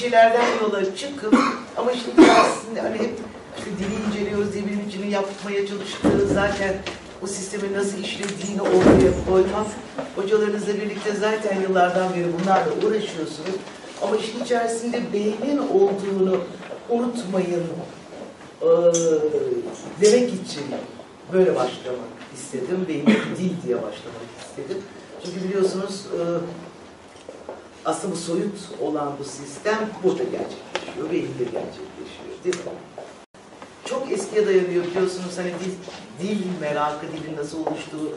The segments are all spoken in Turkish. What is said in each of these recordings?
klişelerden yola çıkıp ama şimdi aslında hani hep işte dili inceliyoruz diye bilim için yapmaya çalıştığı zaten o sistemin nasıl işlediğini ortaya koymak. Hocalarınızla birlikte zaten yıllardan beri bunlarla uğraşıyorsunuz. Ama işin içerisinde beynin olduğunu unutmayın ee, demek için böyle başlamak istedim. Beyin dil diye başlamak istedim. Çünkü biliyorsunuz e, bu soyut olan bu sistem burada gerçekleşiyor, beyinde gerçekleşiyor değil mi? Çok eskiye dayanıyor biliyorsunuz hani dil, dil merakı, dilin nasıl oluştuğu,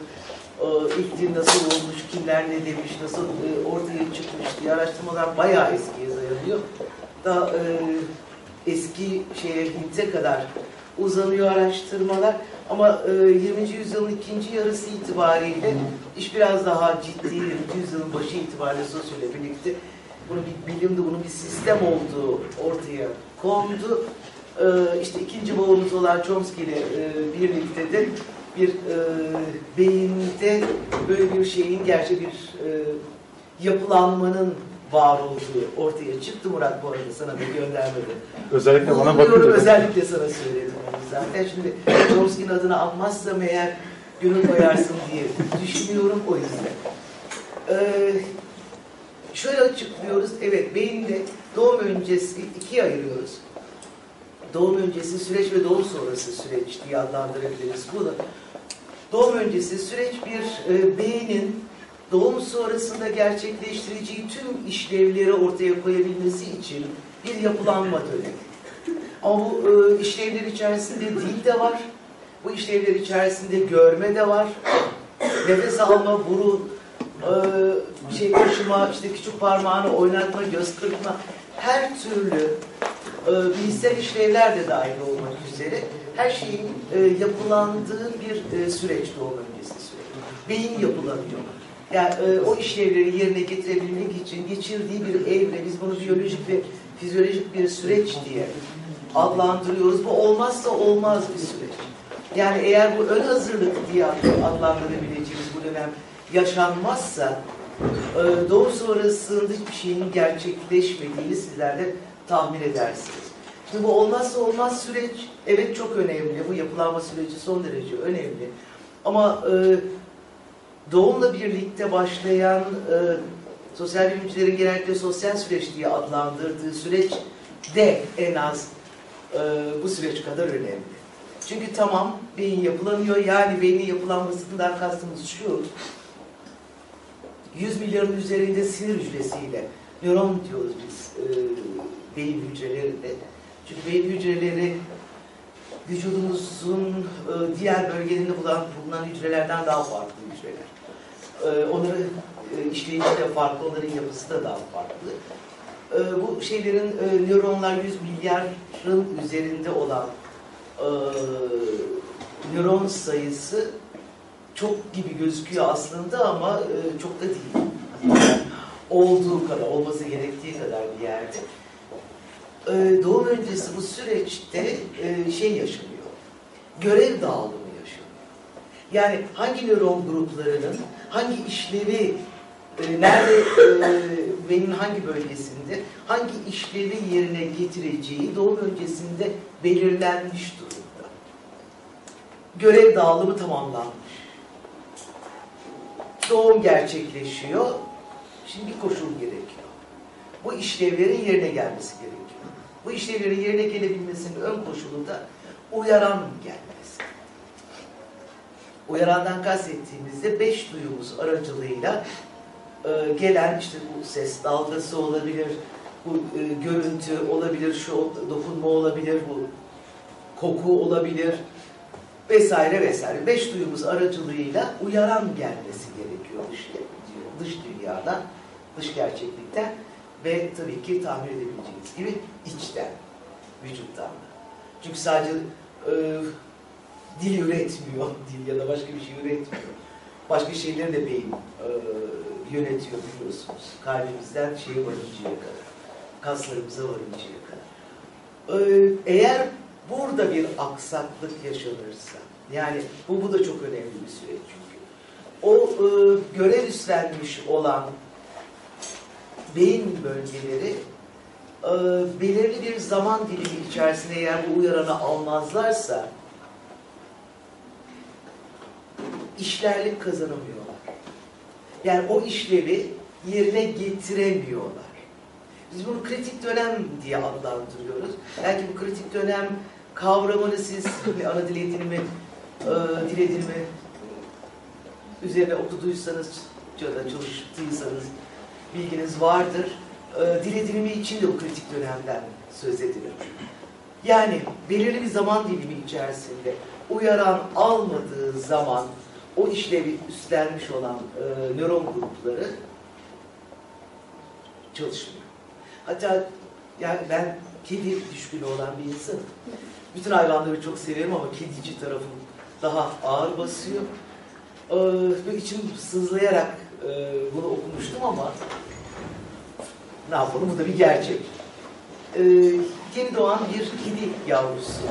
e, ilk dil nasıl olmuş, kimler ne demiş, nasıl e, ortaya çıkmış diye araştırmalar bayağı eskiye dayanıyor. Da e, eski şeye Hint'e kadar uzanıyor araştırmalar. Ama e, 20. yüzyılın ikinci yarısı itibariyle iş biraz daha ciddi, 20. yüzyılın başı itibariyle sosyolle birlikte bunu bir bilimde, bunun bir sistem olduğu ortaya kondu. E, işte ikinci babamız olan Chomsky ile e, birlikte de bir e, beyinde böyle bir şeyin gerçi bir e, yapılanmanın var olduğu ortaya çıktı. Murat bu arada sana da göndermedi. Özellikle bana Bulunuyorum, bakınca. Özellikle sana söyledim onu zaten. Şimdi Chomsky'nin adını almazsam eğer gönül koyarsın diye düşünüyorum o yüzden. Ee, şöyle açıklıyoruz. Evet beyinde doğum öncesi ikiye ayırıyoruz. Doğum öncesi süreç ve doğum sonrası süreç diye adlandırabiliriz bunu. Doğum öncesi süreç bir e, beynin doğum sonrasında gerçekleştireceği tüm işlevleri ortaya koyabilmesi için bir yapılanma dönemi. Ama bu e, işlevler içerisinde dil de var. Bu işlevler içerisinde görme de var. Nefes alma, burun, e, şey taşıma, işte küçük parmağını oynatma, göz kırpma. Her türlü e, bilişsel işlevler de dahil olmak üzere her şeyin e, yapılandığı bir e, süreç doğum öncesi süreç. Beyin yapılanıyor. Yani e, o işlevleri yerine getirebilmek için geçirdiği bir evre, biz bunu biyolojik ve fizyolojik bir süreç diye adlandırıyoruz. Bu olmazsa olmaz bir süreç. Yani eğer bu ön hazırlık diye adlandırabileceğimiz bu dönem yaşanmazsa e, doğum sonrasında hiçbir şeyin gerçekleşmediğini sizler de tahmin edersiniz. Şimdi bu olmazsa olmaz süreç evet çok önemli. Bu yapılanma süreci son derece önemli. Ama e, doğumla birlikte başlayan e, sosyal bilimcilerin genellikle sosyal süreç diye adlandırdığı süreç de en az e, bu süreç kadar önemli. Çünkü tamam beyin yapılanıyor yani beynin yapılanmasından kastımız şu 100 milyarın üzerinde sinir hücresiyle nöron diyoruz biz e, beyin hücrelerinde. Çünkü beyin hücreleri vücudumuzun e, diğer bölgelerinde bulunan, bulunan hücrelerden daha farklı hücreler. E, onları e, işleyişi de farklı, onların yapısı da daha farklı. E, bu şeylerin e, nöronlar 100 milyarın üzerinde olan e, nöron sayısı çok gibi gözüküyor aslında ama çok da değil. Olduğu kadar, olması gerektiği kadar bir yerde. E, doğum öncesi bu süreçte şey yaşanıyor. Görev dağılımı. Yani hangi nöron gruplarının hangi işlevi e, nerede e, beynin hangi bölgesinde hangi işlevi yerine getireceği doğum öncesinde belirlenmiş durumda. Görev dağılımı tamamlanmış. Doğum gerçekleşiyor. Şimdi bir koşul gerekiyor. Bu işlevlerin yerine gelmesi gerekiyor. Bu işlevlerin yerine gelebilmesinin ön koşulu da uyaran gelmesi. Uyarandan kastettiğimizde beş duyumuz aracılığıyla e, gelen işte bu ses dalgası olabilir, bu e, görüntü olabilir, şu dokunma olabilir, bu koku olabilir vesaire vesaire. Beş duyumuz aracılığıyla uyaran gelmesi gerekiyor dış, dış dünyadan, dış gerçeklikten ve tabii ki tahmin edebileceğiniz gibi içten, vücuttan. Çünkü sadece e, dil üretmiyor, dil ya da başka bir şey üretmiyor. Başka şeyleri de beyin e, yönetiyor biliyorsunuz. Kalbimizden şeye varıncaya kadar, kaslarımıza varıncaya kadar. E, eğer burada bir aksaklık yaşanırsa, yani bu, bu da çok önemli bir süreç çünkü. O e, görev üstlenmiş olan beyin bölgeleri e, belirli bir zaman dilimi içerisinde eğer bu uyaranı almazlarsa işlerlik kazanamıyorlar. Yani o işlevi yerine getiremiyorlar. Biz bunu kritik dönem diye adlandırıyoruz. Belki bu kritik dönem kavramını siz ana dil eğitimi, e, dil edinimi üzerine okuduysanız ya da çalıştıysanız bilginiz vardır. E, dil edinimi için de bu kritik dönemden söz edilir. Yani belirli bir zaman dilimi içerisinde uyaran almadığı zaman o işlevi üstlenmiş olan e, nöron grupları çalışmıyor. Hatta yani ben kedi düşkünü olan bir insanım. Bütün hayvanları çok severim ama kedici tarafım daha ağır basıyor. Ee, ve sızlayarak e, bunu okumuştum ama ne yapalım bu da bir gerçek. Ee, yeni doğan bir kedi yavrusu.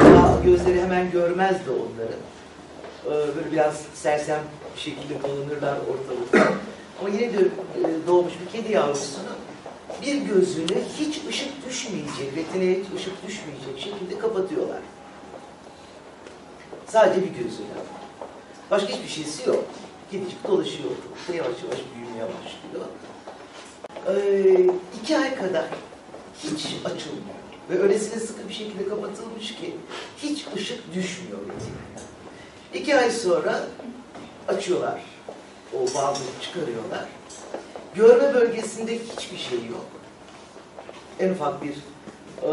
Daha gözleri hemen görmezdi onları. Ee, böyle biraz sersem bir şekilde dolanırlar ortalıkta. Ama yeni de, e, doğmuş bir kedi yavrusunu bir gözünü hiç ışık düşmeyecek, retineye hiç ışık düşmeyecek şekilde kapatıyorlar. Sadece bir gözünü. Başka hiçbir şeysi yok. Kedicik dolaşıyor yavaş yavaş büyümeye başlıyor. Ee, iki ay kadar hiç açılmıyor. Ve öylesine sıkı bir şekilde kapatılmış ki hiç ışık düşmüyor retineye. İki ay sonra açıyorlar. O bandı çıkarıyorlar. Görme bölgesinde hiçbir şey yok. En ufak bir e,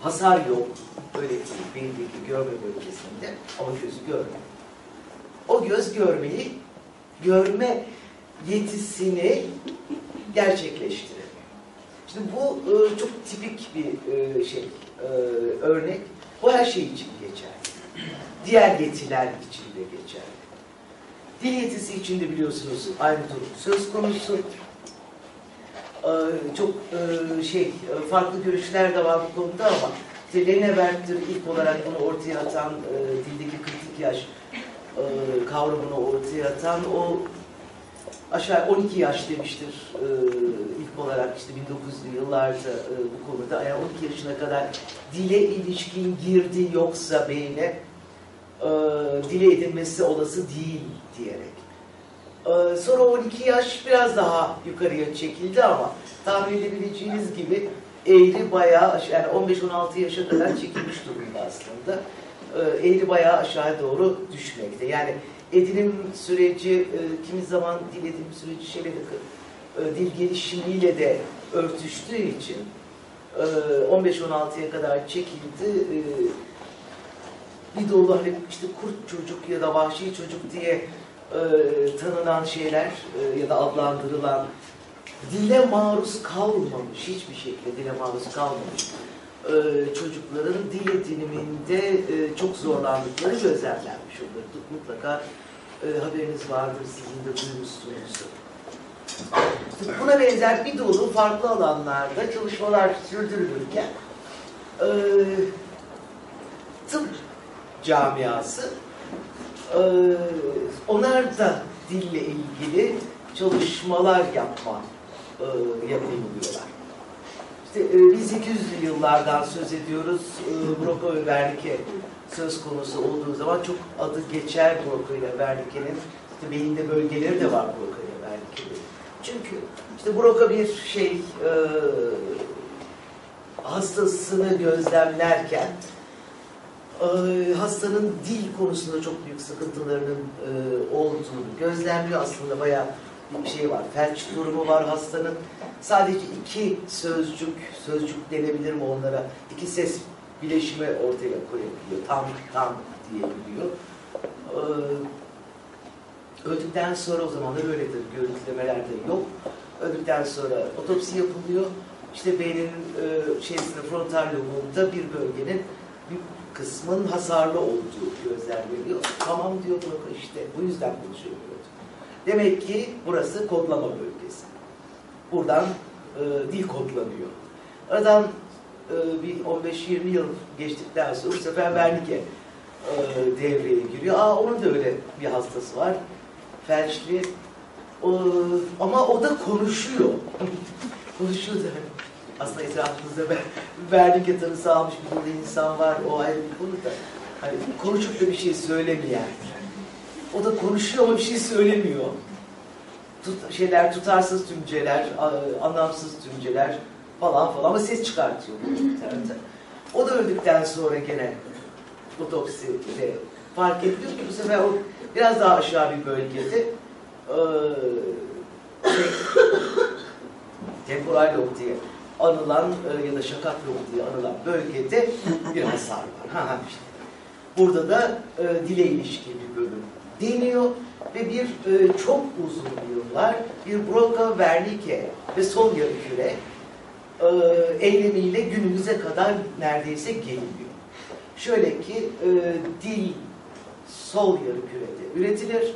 hasar yok. Öyle beyindeki görme bölgesinde. Ama gözü görmüyor. O göz görmeyi, görme yetisini gerçekleştiremiyor. Şimdi bu e, çok tipik bir e, şey, e, örnek. Bu her şey için geçerli. Diğer yetiler için de geçerli. Dil yetisi için de biliyorsunuz aynı durum söz konusu. Ee, çok e, şey e, farklı görüşler de var bu konuda ama işte ilk olarak bunu ortaya atan e, dildeki kritik yaş e, kavramını ortaya atan o aşağı 12 yaş demiştir e, ilk olarak işte 1900'lü yıllarda e, bu konuda yani 12 yaşına kadar dile ilişkin girdi yoksa beyne e, dile edilmesi olası değil diyerek. E, sonra 12 yaş biraz daha yukarıya çekildi ama tahmin edebileceğiniz gibi eğri bayağı yani 15-16 yaşa kadar çekilmiş durumda aslında. E, eğri bayağı aşağı doğru düşmekte. Yani edinim süreci e, kimi zaman dil edinim süreci şeyle de e, dil gelişimiyle de örtüştüğü için e, 15-16'ya kadar çekildi. Bir dolu işte kurt çocuk ya da vahşi çocuk diye e, tanınan şeyler e, ya da adlandırılan dile maruz kalmamış, hiçbir şekilde dile maruz kalmamış e, çocukların dil ediniminde e, çok zorlandıkları gözlemlenmiş olur. Mutlaka e, haberiniz vardır, sizin de duymuşsunuzdur. Buna benzer bir dolu farklı alanlarda çalışmalar sürdürülürken e, tıp camiası e, onlar da dille ilgili çalışmalar yapma e, yapabiliyorlar. İşte e, 1800'lü yıllardan söz ediyoruz. E, Broca ve Wernicke söz konusu olduğu zaman çok adı geçer Broca ile Wernicke'nin. İşte beyinde bölgeleri de var Broca ile Wernicke'nin. Çünkü işte Broca bir şey e, hastasını gözlemlerken hastanın dil konusunda çok büyük sıkıntılarının e, olduğunu gözlemliyor aslında bayağı bir şey var. Felç durumu var hastanın. Sadece iki sözcük, sözcük denebilir mi onlara? İki ses bileşimi ortaya koyabiliyor. Tam, tam diyebiliyor. Ee, öldükten sonra o zamanlar öyledir. Görüntülemeler de yok. Öldükten sonra otopsi yapılıyor. İşte beynin e, şeysinde frontal lobunda bir bölgenin bir kısmın hasarlı olduğu gözlemleniyor. Tamam diyor Broca işte bu yüzden konuşuyor. Demek ki burası kodlama bölgesi. Buradan e, dil kodlanıyor. Aradan e, bir 15-20 yıl geçtikten sonra bu sefer Wernicke e, devreye giriyor. Aa onun da öyle bir hastası var. Felçli. E, ama o da konuşuyor. konuşuyordu. Aslında etrafımızda ben, Bernike tanısı almış bir dolu insan var. O ayrı bir konu da. Hani konuşup da bir şey söylemeyen. O da konuşuyor ama bir şey söylemiyor. Tut, şeyler tutarsız tümceler, anlamsız tümceler falan falan ama ses çıkartıyor bu internette. O da öldükten sonra gene otopside fark ediyor ki bu sefer o biraz daha aşağı bir bölgede şey, temporal lob diye anılan ya da şakak lobu diye anılan bölgede bir hasar var. Ha, ha, işte. Burada da e, dile ilişkin bir bölüm deniyor ve bir e, çok uzun yıllar bir Broca Wernicke ve sol yarı küre e, eylemiyle günümüze kadar neredeyse geliniyor. Şöyle ki e, dil sol yarı kürede üretilir.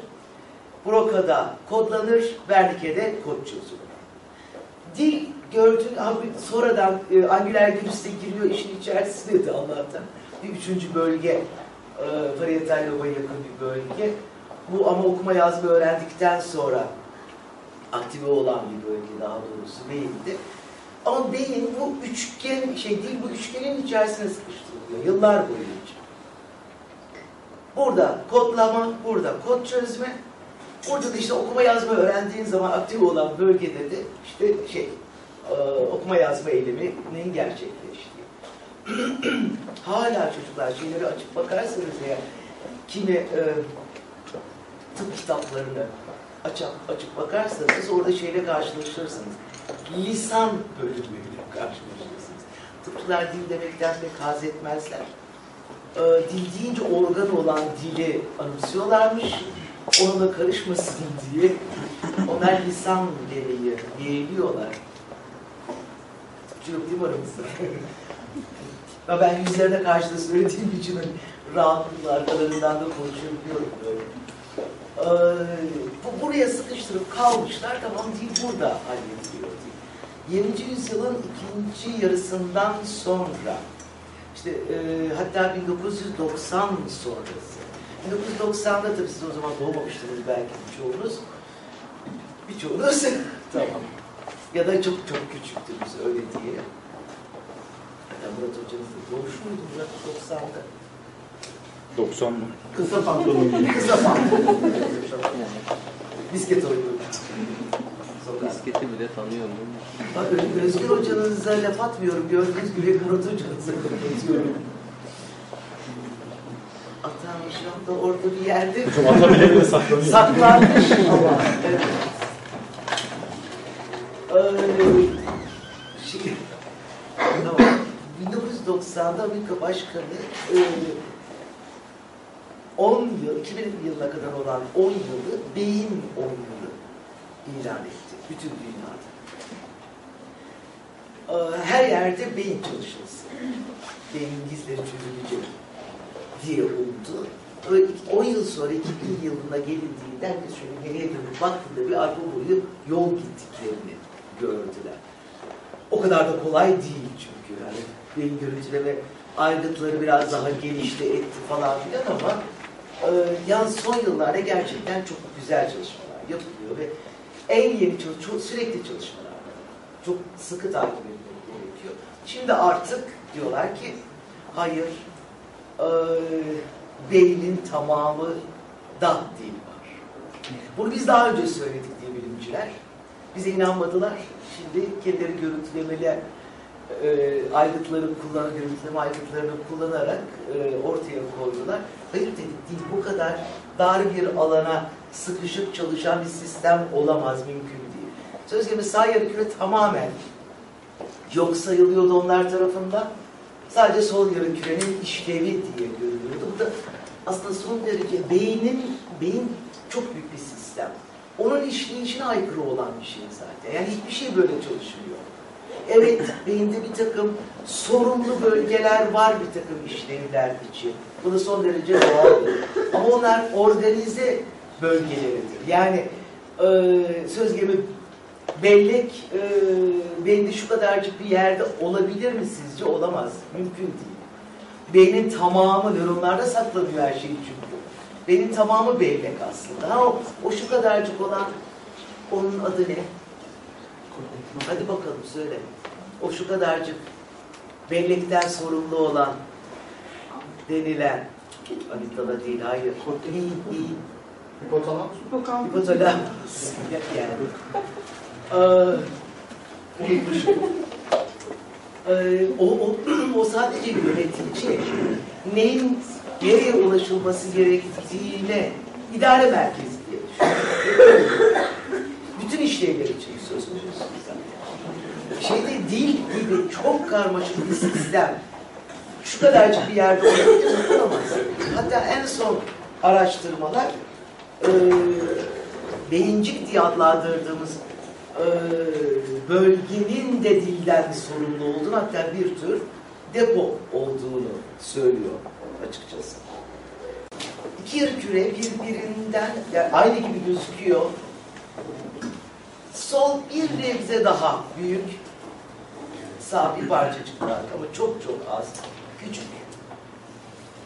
Broca'da kodlanır, Wernicke'de kod çözülür. Dil gördüğün sonradan e, angüler gürüste giriyor işin içerisine de Allah'tan. Bir üçüncü bölge e, parietal loba yakın bir bölge. Bu ama okuma yazma öğrendikten sonra aktive olan bir bölge daha doğrusu beyinde. Ama beyin bu üçgen şey değil bu üçgenin içerisine sıkıştırılıyor yıllar boyunca. Burada kodlama, burada kod çözme, Orada da işte okuma yazma öğrendiğin zaman aktif olan bölgede de işte şey okuma yazma eyleminin gerçekleştiği. Hala çocuklar şeyleri açıp bakarsanız eğer kimi e, tıp kitaplarını açıp, açıp bakarsanız orada şeyle karşılaşırsınız. Lisan bölümüyle karşılaşırsınız. Tıpçılar dil demekten pek haz etmezler. E, dil deyince organ olan dili anımsıyorlarmış onunla karışmasın diye onlar lisan gereği yeğliyorlar. Yok değil mi aramızda? Ben yüzlerine karşı söylediğim için hani rahatlıkla arkalarından da konuşabiliyorum böyle. Ee, bu, buraya sıkıştırıp kalmışlar tamam değil burada hallediliyor değil. 20. yüzyılın ikinci yarısından sonra işte e, hatta 1990 sonrası 1990'da tabii siz o zaman doğmamıştınız belki birçoğunuz. Birçoğunuz tamam. Ya da çok çok küçüktünüz öyle diye. Hatta Murat hocanız da doğmuş muydu Murat 90'da? 90 mı? Kısa pantolon. Kısa pantolon. Bisket oynuyorduk. Sokakta. Bisketi bile tanıyorum. Bak Öz- Özgür hocanıza laf atmıyorum. Gördüğünüz gibi Murat hocanıza laf atıyorum. Atam şu anda orada bir yerde Hocam ata bile bile saklanıyor. saklanmış ama. Evet. Şey, tamam. 1990'da Amerika Başkanı e, 10 yıl, 2000 yılına kadar olan 10 yılı beyin 10 yılı ilan etti. Bütün dünyada. Ee, Her yerde beyin çalışılsın. Beyin gizleri çözülecek diye oldu. Böyle 10 yıl sonra 2000 yılına gelindiğinde herkes şöyle geriye dönüp baktığında bir arpa boyu yol gittiklerini gördüler. O kadar da kolay değil çünkü yani beyin görüntüleme aygıtları biraz daha gelişti etti falan filan ama e, yalnız son yıllarda gerçekten çok güzel çalışmalar yapılıyor ve en yeni çalışma sürekli çalışmalar. Çok sıkı takip etmek gerekiyor. Şimdi artık diyorlar ki hayır e, beynin tamamı da dil var. Bunu biz daha önce söyledik diye bilimciler. Bize inanmadılar. Şimdi kendileri görüntülemeli e, aygıtları kullan, görüntüleme aygıtlarını kullanarak e, ortaya koydular. Hayır dedik değil bu kadar dar bir alana sıkışıp çalışan bir sistem olamaz, mümkün değil. Söz gelimi sağ yarı küre tamamen yok sayılıyordu onlar tarafından. Sadece sol yarı kürenin işlevi diye görülüyordu. Bu da aslında son derece beynin, beyin çok büyük bir sistem. Onun işleyişine aykırı olan bir şey zaten. Yani hiçbir şey böyle çalışmıyor. Evet, beyinde bir takım sorumlu bölgeler var bir takım işlevler için. Bu da son derece doğaldır. Ama onlar organize bölgeleridir. Yani e, söz gelimi bellek e, beyinde şu kadarcık bir yerde olabilir mi sizce? Olamaz. Mümkün değil. Beynin tamamı nöronlarda saklanıyor her şey çünkü. Beynin tamamı bellek aslında. Ha, o, o şu kadarcık olan onun adı ne? Hadi bakalım söyle. O şu kadarcık bellekten sorumlu olan denilen Anita'da değil, hayır. Hipotalamus. Hipotalamus. yani. Ee, unutmuşum. Ee, o, o, o sadece bir yönetici. Neyin nereye ulaşılması gerektiğine idare merkezi diye düşünüyorum. Bütün işlevler için söz konusu. Şeyde dil gibi çok karmaşık bir sistem. Şu kadarcık bir yerde? Olamaz. Hatta en son araştırmalar e, beyincik diye adlandırdığımız e, bölgenin de dilden sorumlu olduğunu hatta bir tür depo olduğunu söylüyor açıkçası. İki yarı küre birbirinden yani aynı gibi gözüküyor. Sol bir nebze daha büyük, sağ bir parçacık daha ama çok çok az, küçük.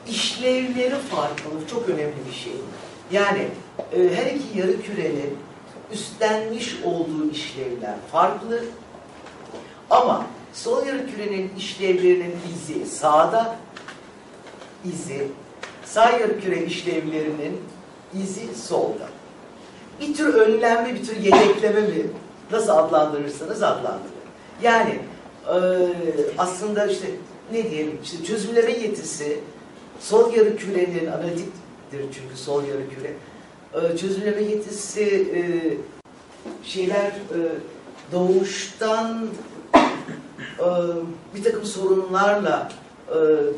İşlevleri farklı, çok önemli bir şey. Yani e, her iki yarı kürenin üstlenmiş olduğu işlevler farklı. Ama sol yarı kürenin işlevlerinin izi sağda, izi sağ yarı küre işlevlerinin izi solda. Bir tür önlenme, bir tür yedekleme mi? Nasıl adlandırırsanız adlandırın. Yani e, aslında işte ne diyelim, işte çözümleme yetisi sol yarı kürenin analitiktir çünkü sol yarı küre. E, çözümleme yetisi e, şeyler e, doğuştan e, bir takım sorunlarla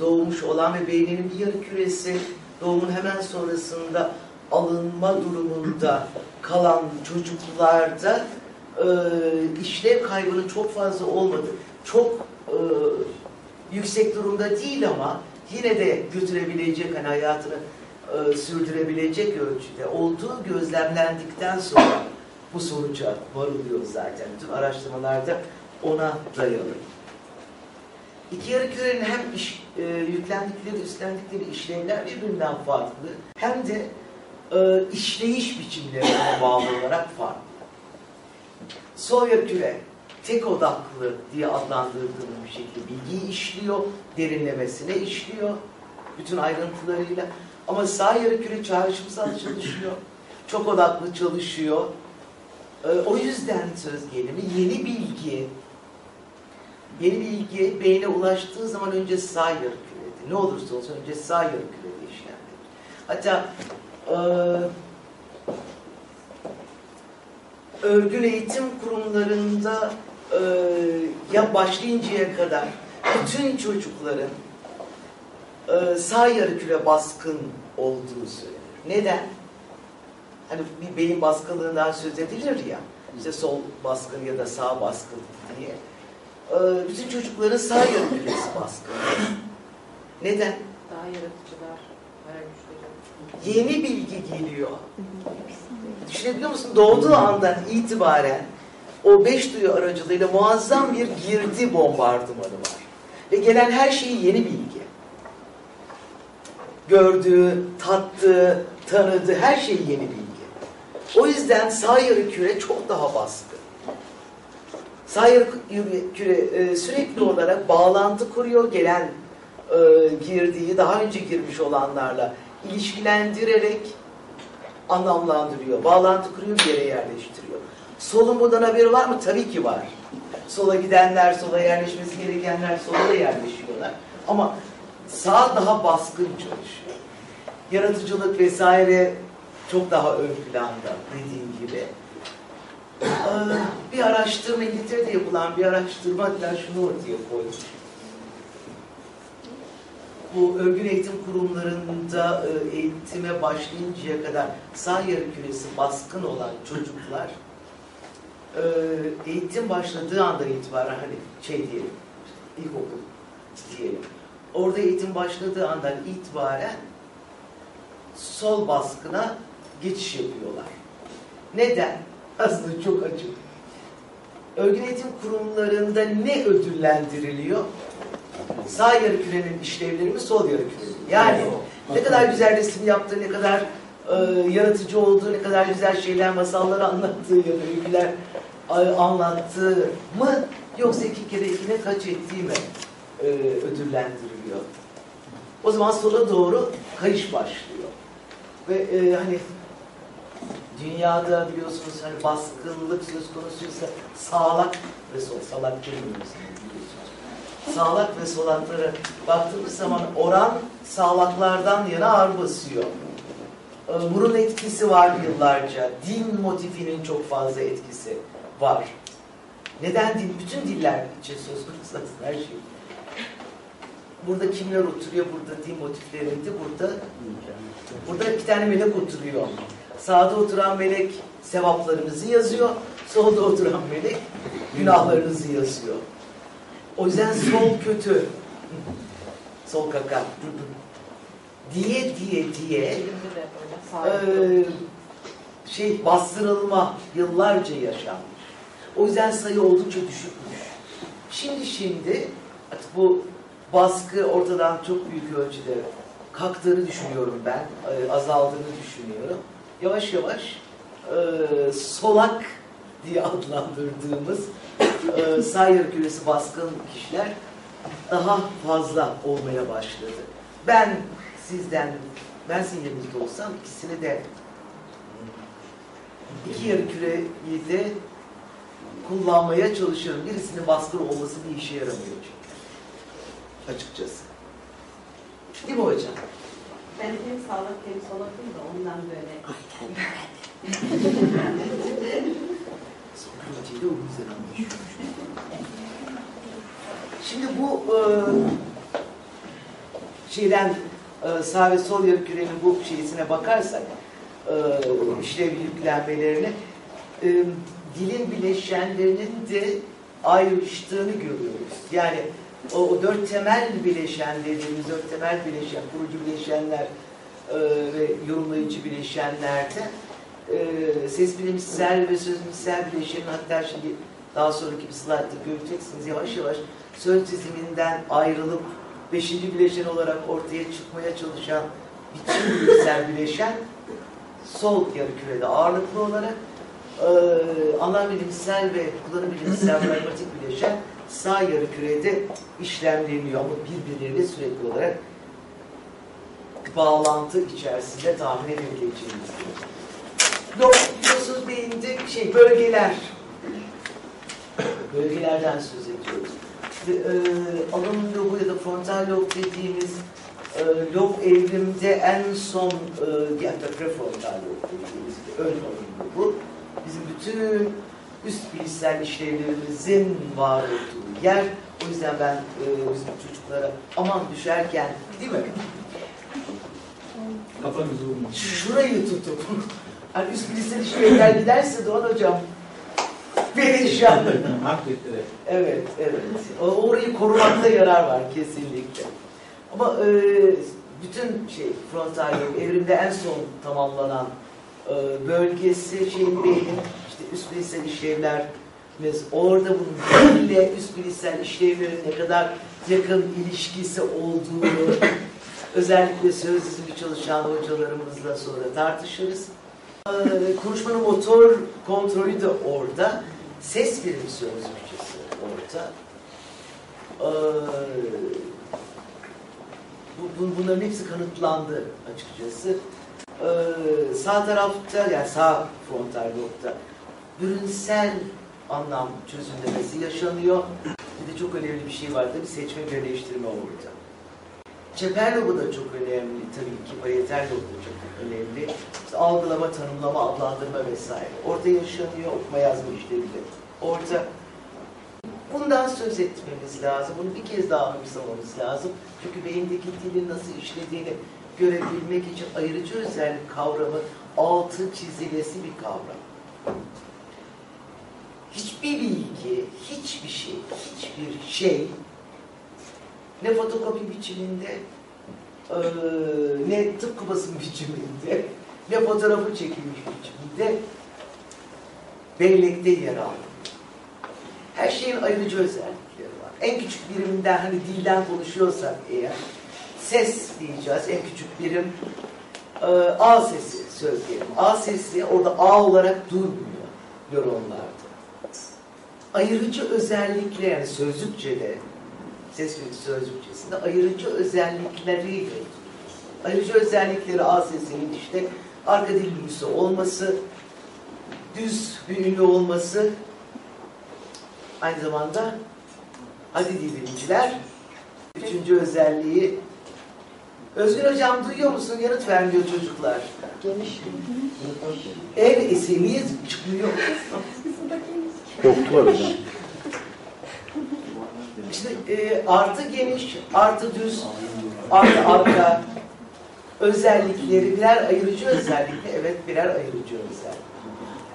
doğmuş olan ve beyninin bir yarı küresi doğumun hemen sonrasında alınma durumunda kalan çocuklarda e, işlev kaybının çok fazla olmadı. Çok e, yüksek durumda değil ama yine de götürebilecek, hani hayatını e, sürdürebilecek ölçüde olduğu gözlemlendikten sonra bu sonuca varılıyor zaten. Tüm araştırmalarda ona dayalı. İki yarı kürenin hem iş, e, yüklendikleri, üstlendikleri işlevler birbirinden farklı hem de e, işleyiş biçimlerine bağlı olarak farklı. Sol yarı küre tek odaklı diye adlandırdığım bir şekilde bilgiyi işliyor, derinlemesine işliyor bütün ayrıntılarıyla. Ama sağ yarı küre çağrışımsal çalışıyor, çok odaklı çalışıyor. E, o yüzden söz gelimi yeni bilgi, yeni bilgi beyne ulaştığı zaman önce sağ yarı kürede, ne olursa olsun önce sağ yarı kürede işlenmeli. Hatta e, örgün eğitim kurumlarında e, ya başlayıncaya kadar bütün çocukların e, sağ yarı küre baskın olduğu söylenir. Neden? Hani bir beyin baskınlığından söz edilir ya, işte sol baskın ya da sağ baskın diye. E, bütün çocukların sağ küresi baskın. Neden? Daha yaratıcılar, güçleri. Yeni bilgi geliyor. Düşünebiliyor musun? Doğduğu andan itibaren o beş duyu aracılığıyla muazzam bir girdi bombardımanı var. Ve gelen her şeyi yeni bilgi. Gördüğü, tattığı, tanıdığı her şey yeni bilgi. O yüzden sağ yarı küre çok daha baskın. Yarı küre e, sürekli olarak bağlantı kuruyor gelen e, girdiği, daha önce girmiş olanlarla ilişkilendirerek anlamlandırıyor. Bağlantı kuruyor, bir yere yerleştiriyor. Solun bundan haberi var mı? Tabii ki var. Sola gidenler, sola yerleşmesi gerekenler sola da yerleşiyorlar. Ama sağ daha baskın çalışıyor. Yaratıcılık vesaire çok daha ön planda dediğim gibi. Bir araştırma, İngiltere'de yapılan bir araştırma hatta şunu ortaya koymuş bu örgün eğitim kurumlarında e, eğitime başlayıncaya kadar sağ yarı küresi baskın olan çocuklar e, eğitim başladığı andan itibaren hani şey diyelim ilkokul diyelim orada eğitim başladığı andan itibaren sol baskına geçiş yapıyorlar. Neden? Aslında çok açık. Örgün eğitim kurumlarında ne ödüllendiriliyor? Sağ yarı kürenin işlevleri mi, sol yarı kürenin? Yani ne kadar güzel resim yaptığı, ne kadar e, yaratıcı olduğu, ne kadar güzel şeyler, masalları anlattığı ya da öyküler a- anlattığı mı yoksa iki kere ikine kaç ettiği mi e, ödüllendiriliyor. O zaman sola doğru kayış başlıyor. Ve e, hani dünyada biliyorsunuz hani baskınlık söz konusuysa sağlak ve sol, salak biliyorsunuz. Sağlak ve solaklara baktığımız zaman oran sağlaklardan yana ağır basıyor. Mur'un etkisi var yıllarca. Din motifinin çok fazla etkisi var. Neden din? Bütün diller için söz konusu aslında her şey. Burada kimler oturuyor? Burada din motifleriydi. Burada burada iki tane melek oturuyor. Sağda oturan melek sevaplarınızı yazıyor. Solda oturan melek günahlarınızı yazıyor. O yüzden sol kötü. Sol kaka. diye diye diye sağ şey bastırılma yıllarca yaşanmış. O yüzden sayı oldukça düşükmüş. Şimdi şimdi bu baskı ortadan çok büyük ölçüde kalktığını düşünüyorum ben. e, Azaldığını düşünüyorum. Yavaş yavaş e, solak diye adlandırdığımız e, sağ yarı küresi baskın kişiler daha fazla olmaya başladı. Ben sizden, ben sizin yerinizde olsam ikisini de iki yarı küreyi de kullanmaya çalışıyorum. Birisinin baskın olması bir işe yaramıyor çünkü. Açıkçası. Değil mi hocam? Ben hem sağlık hem solakım da ondan böyle. Sokrates ile o yüzden anlaşıyormuş. Şimdi bu e, şeyden e, sağ ve sol yarı kürenin bu şeysine bakarsak e, işlev yüklenmelerine e, dilin bileşenlerinin de ayrıştığını görüyoruz. Yani o, o dört temel bileşen dediğimiz dört temel bileşen, kurucu bileşenler e, ve yorumlayıcı bileşenlerde e, ses bilimsel ve sözümsel bileşenin hatta şimdi daha sonraki bir slaytta göreceksiniz. Yavaş yavaş söz diziminden ayrılıp beşinci bileşen olarak ortaya çıkmaya çalışan biçim bilimsel bileşen sol yarı kürede ağırlıklı olarak e, ana bilimsel ve kullanım bilimsel pragmatik bileşen sağ yarı kürede işlemleniyor ama birbirleriyle sürekli olarak bağlantı içerisinde tahmin edebileceğimiz biliyorsunuz beyinde şey bölgeler. Bölgelerden söz ediyoruz. Ve, e, alın lobu ya da frontal lob dediğimiz e, lob evrimde en son e, ya da prefrontal lob dediğimiz ön alın lobu bizim bütün üst bilişsel işlevlerimizin var olduğu yer. O yüzden ben e, bizim çocuklara aman düşerken değil mi? Kafanızı vurmuş. şurayı tutup hani üst bilişsel işlevler giderse Doğan Hocam perişan. Hakikaten. Evet, evet. Orayı korumakta yarar var kesinlikle. Ama e, bütün şey frontal evrimde en son tamamlanan e, bölgesi şeyin beynin işte üst bilişsel işlevler biz orada bunun dille üst bilişsel işlevlerin ne kadar yakın ilişkisi olduğunu özellikle söz dizimi çalışan hocalarımızla sonra tartışırız. Ee, konuşmanın motor kontrolü de orada. Ses birim sözcükçesi orada. Ee, bu, bu- bunların hepsi kanıtlandı açıkçası. Ee, sağ tarafta yani sağ frontal lobda bürünsel anlam çözümlemesi yaşanıyor. Bir de çok önemli bir şey var tabii seçme birleştirme orada. Çeper lobu da çok önemli tabii ki, parietal lobu da çok önemli. İşte algılama, tanımlama, adlandırma vesaire. Orada yaşanıyor, okuma yazma işleriyle. Orada bundan söz etmemiz lazım. Bunu bir kez daha anımsamamız lazım. Çünkü beyindeki dilin nasıl işlediğini görebilmek için ayrıcı özellik kavramı altı çizilesi bir kavram. Hiçbir bilgi, hiçbir şey, hiçbir şey ne fotokopi biçiminde, ne tıpkı basım biçiminde, ne fotoğrafı çekilmiş biçiminde bellekte yer alıyor. Her şeyin ayrıcı özellikleri var. En küçük biriminden hani dilden konuşuyorsak eğer ses diyeceğiz. En küçük birim A sesi söyleyelim. A sesi orada A olarak durmuyor nöronlarda. Ayırıcı özellikle yani sözlükçede, ses sözlükçesinde ayırıcı özellikleriyle ayırıcı özellikleri A sesinin işte arka dil ünlüsü olması, düz bir ünlü olması, aynı zamanda hadi dilciler üçüncü özelliği Özgür Hocam duyuyor musun? Yanıt vermiyor çocuklar. Geniş. Ev esi niye çıkmıyor? Korktular hocam. İşte e, artı geniş, artı düz, artı arka özellikleri birer ayırıcı özellikle evet birer ayırıcı özellik.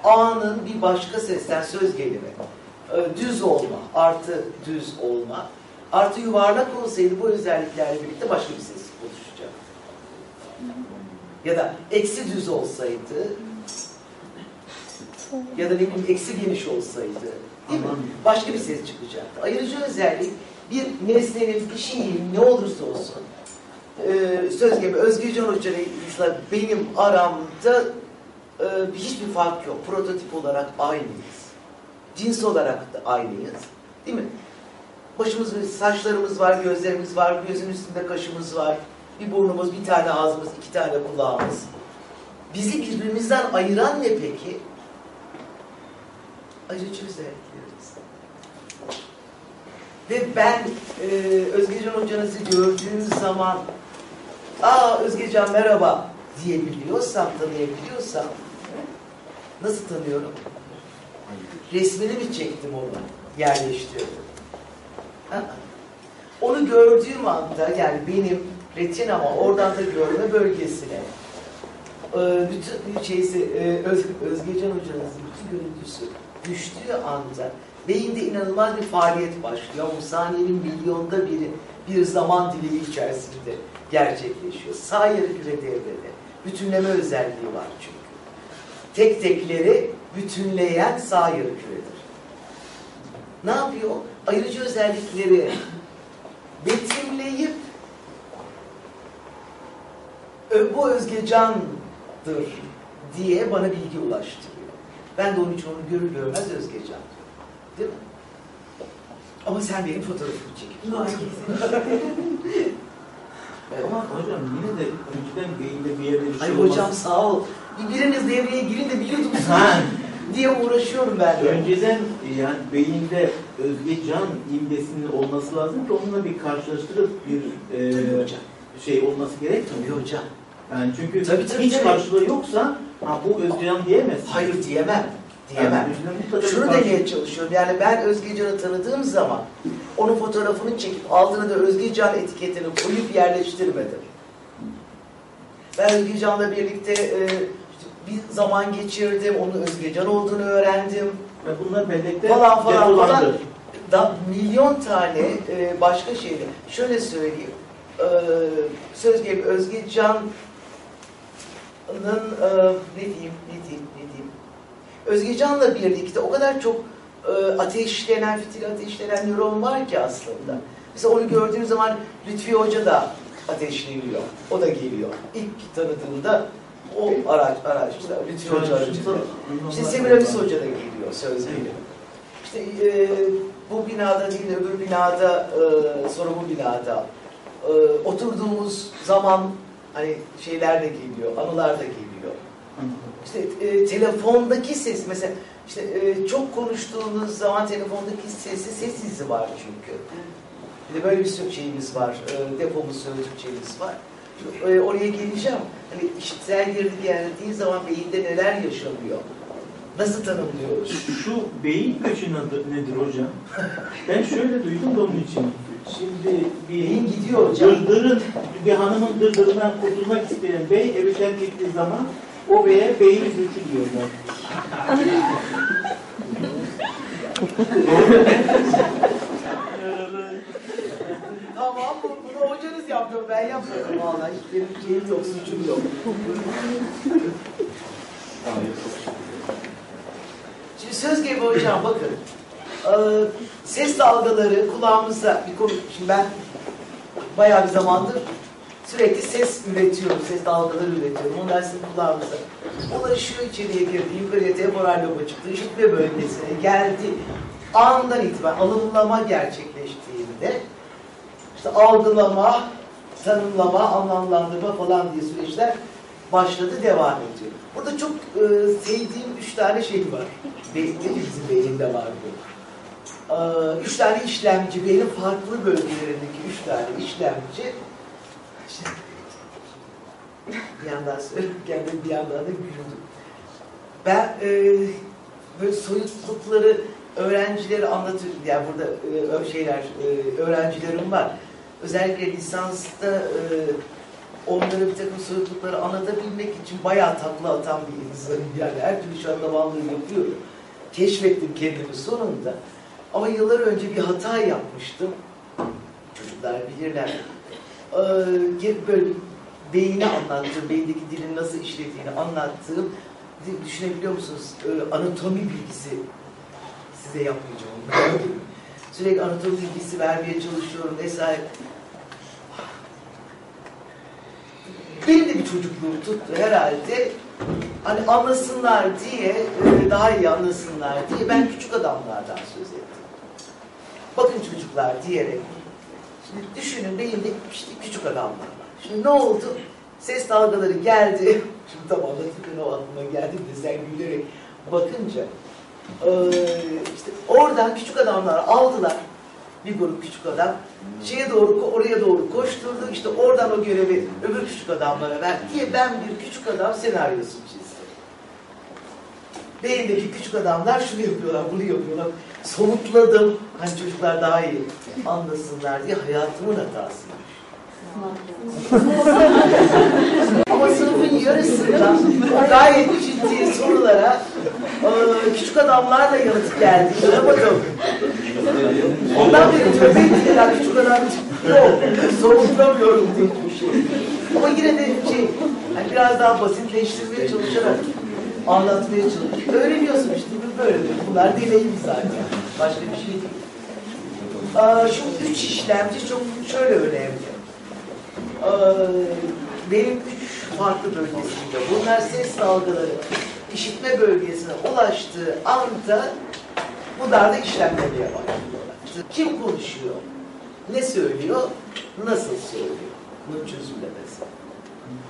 A'nın bir başka sesten söz gelimi. E, düz olma, artı düz olma. Artı yuvarlak olsaydı bu özelliklerle birlikte başka bir ses oluşacak. Ya da eksi düz olsaydı ya da ne bileyim eksi geniş olsaydı değil mi? Başka bir ses çıkacaktı. Ayırıcı özellik bir nesnenin, bir şeyin ne olursa olsun e, söz gibi Özgür Can Hoca'yla benim aramda e, hiçbir fark yok. Prototip olarak aynıyız. Cins olarak da aynıyız. Değil mi? Başımız, saçlarımız var, gözlerimiz var, gözün üstünde kaşımız var. Bir burnumuz, bir tane ağzımız, iki tane kulağımız. Bizi birbirimizden ayıran ne peki? Ayırıcı özelliklerimiz. Ve ben e, Özgecan hocanızı gördüğüm zaman ''Aa Özgecan merhaba'' diyebiliyorsam, tanıyabiliyorsam nasıl tanıyorum? Resmini mi çektim onu? Yerleştirdim. Ha? Onu gördüğüm anda yani benim retinama oradan da görme bölgesine e, bütün şeysi e, Öz, Özgecan hocanızın bütün görüntüsü düştüğü anda beyinde inanılmaz bir faaliyet başlıyor. Bu saniyenin milyonda biri bir zaman dilimi içerisinde gerçekleşiyor. Sağ yarı küre devrede. Bütünleme özelliği var çünkü. Tek tekleri bütünleyen sağ yarı küredir. Ne yapıyor? Ayırıcı özellikleri betimleyip "Ö, bu Özgecan'dır diye bana bilgi ulaştırıyor. Ben de onun için onu görür görmez Özgecan diyorum. Değil mi? Ama sen benim fotoğrafımı çekip Evet. Ama hocam yine de önceden beyinde bir yerde bir şey Ay olmaz. hocam sağ ol. Bir biriniz devreye girin de biliyordum Ha. diye uğraşıyorum ben de. Önceden yani beyinde Özgecan imgesinin olması lazım ki onunla bir karşılaştırıp bir e, şey olması gerekmiyor. Tabii hocam. Yani çünkü Tabii, tabii, hiç tabii. karşılığı yoksa ha bu Özgecan diyemezsin. Hayır diyemem. Diyemem. Yani Şunu demeye çalışıyorum. Yani ben Özgecan'ı tanıdığım zaman onun fotoğrafını çekip altına da Özgecan etiketini koyup yerleştirmedim. Ben Özgecan'la birlikte e, bir zaman geçirdim. Onun Özgecan olduğunu öğrendim. Ve bunlar bellekte Falan falan falan. Da milyon tane e, başka şeyle. Şöyle söyleyeyim. E, söz gelimi Özgecan'ın e, ne diyeyim, ne diyeyim, ne diyeyim. Özgecan'la birlikte o kadar çok e, ateşlenen, fitil ateşlenen nöron var ki aslında. Mesela onu gördüğüm zaman Lütfi Hoca da ateşleniyor. O da geliyor. İlk tanıdığımda o araç, araçta Lütfi Hoca aracılığıyla. İşte Semiramis Hoca da geliyor söz gelimi. İşte e, bu binada değil öbür binada e, sonra bu binada e, oturduğumuz zaman hani şeyler de geliyor, anılar da geliyor. İşte e, telefondaki ses mesela işte e, çok konuştuğumuz zaman telefondaki sesi ses izi var çünkü. Bir de böyle bir şeyimiz var, e, depomuz, sözcükçemiz var. E, oraya geleceğim. Hani işitsel girdi geldiği zaman beyinde neler yaşanıyor? Nasıl tanımlıyoruz? Şu beyin göçü nedir, nedir hocam? Ben şöyle duydum da onun için. Şimdi bir Beyin gidiyor hocam. dırdırın, bir hanımın dırdırından kurtulmak isteyen bey evi terk ettiği zaman o beye beyin göçü diyorlar. Tamam bu, bunu hocanız yapıyor, ben yapmıyorum vallahi. Hiç benim şeyim yok, suçum yok. Şimdi söz gibi hocam bakın. Ee, ses dalgaları kulağımızda bir konu. Şimdi ben bayağı bir zamandır sürekli ses üretiyorum. Ses dalgaları üretiyorum. Onlar sizin kulağımızda. Ulaşıyor içeriye girdi. Yukarıya temporal loba çıktı. İşitme bölgesine geldi. andan itibaren alımlama gerçekleştiğinde işte algılama, tanımlama, anlamlandırma falan diye süreçler başladı, devam ediyor. Burada çok e, sevdiğim üç tane şey var. Be hepimizin beyninde var bu. E, üç tane işlemci, beynin farklı bölgelerindeki üç tane işlemci. Bir yandan söylerken de bir yandan da güldüm. Ben e, böyle soyutlukları öğrencilere anlatıyorum. Yani burada e, şeyler, e, öğrencilerim var. Özellikle lisansta e, onlara bir takım soyutlukları anlatabilmek için bayağı takla atan bir insanım. Yani her türlü şanlamanlığı yapıyorum. Keşfettim kendimi sonunda. Ama yıllar önce bir hata yapmıştım. Çocuklar bilirler. Ee, böyle beyni anlattığım, beyindeki dilin nasıl işlediğini anlattığım düşünebiliyor musunuz? Ee, anatomi bilgisi size yapmayacağım. Sürekli anatomi bilgisi vermeye çalışıyorum vesaire. Benim de bir çocukluğum tuttu herhalde. Hani anlasınlar diye, e, daha iyi anlasınlar diye ben küçük adamlardan söz ettim. Bakın çocuklar diyerek. Şimdi düşünün beyinde işte küçük adamlar var. Şimdi ne oldu? Ses dalgaları geldi. Şimdi tam anlatırken o aklıma geldi de sen gülerek bakınca. Ee, işte oradan küçük adamlar aldılar. Bir grup küçük adam. Şeye doğru, oraya doğru koşturdu. İşte oradan o görevi öbür küçük adamlara ver diye ben bir küçük adam senaryosunu çizdim. Beyindeki küçük adamlar şunu yapıyorlar, bunu yapıyorlar. Somutladım. Hani çocuklar daha iyi anlasınlar diye hayatımın hatası. Ama sınıfın yarısında gayet ciddi sorulara e, küçük adamlar da yanıt geldi. Bakalım. Ondan beri tövbe küçük adam yok. Soğutlamıyorum diye bir şey. Ama yine de şey, hani biraz daha basitleştirmeye çalışarak anlatmaya çalışıyorum. Öğreniyorsun işte böyle. Bunlar deneyim zaten. Başka bir şey değil. Aa, şu üç işlemci çok şöyle önemli. Ee, benim üç farklı bölgesinde bunlar ses dalgaları işitme bölgesine ulaştığı anda bunlar da işlemlemeye başlıyorlar. İşte kim konuşuyor, ne söylüyor, nasıl söylüyor, bunun çözümlemesi.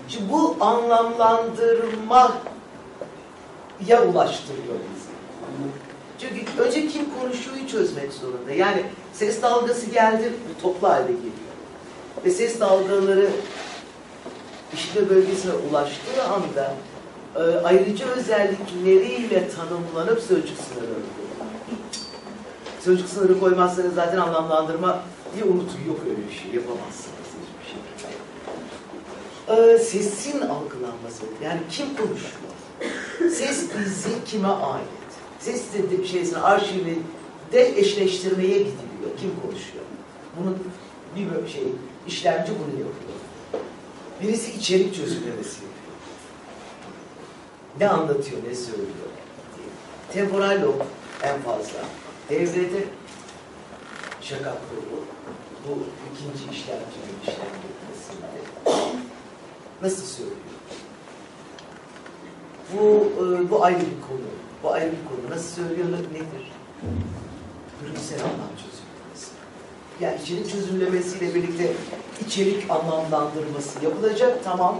Şimdi bu anlamlandırma ya ulaştırıyor bizi. Çünkü önce kim konuşuyoryu çözmek zorunda. Yani ses dalgası geldi, toplu halde geliyor ve ses dalgaları işitme bölgesine ulaştığı anda e, ayrıcı özellikleriyle tanımlanıp sözcük sınırı. Sözcük sınırı koymazsanız zaten anlamlandırma diye unutun. Yok öyle bir şey. Yapamazsınız hiçbir şey. E, sesin algılanması. Yani kim konuşuyor? Ses bizi kime ait? Ses dediğim şeysini arşivi de eşleştirmeye gidiliyor. Kim konuşuyor? Bunun bir şey işlemci bunu yapıyor. Birisi içerik çözümlemesi yapıyor. Ne anlatıyor, ne söylüyor diye. Temporal lob en fazla. Devrede şaka kolu. Bu ikinci işlemcinin işlemlemesinde. Nasıl söylüyor? Bu, e, bu ayrı bir konu. Bu ayrı bir konu. Nasıl söylüyor nedir? Ürünsel anlam çözümlemesi. Yani içerik çözümlemesiyle birlikte içerik anlamlandırması yapılacak tamam.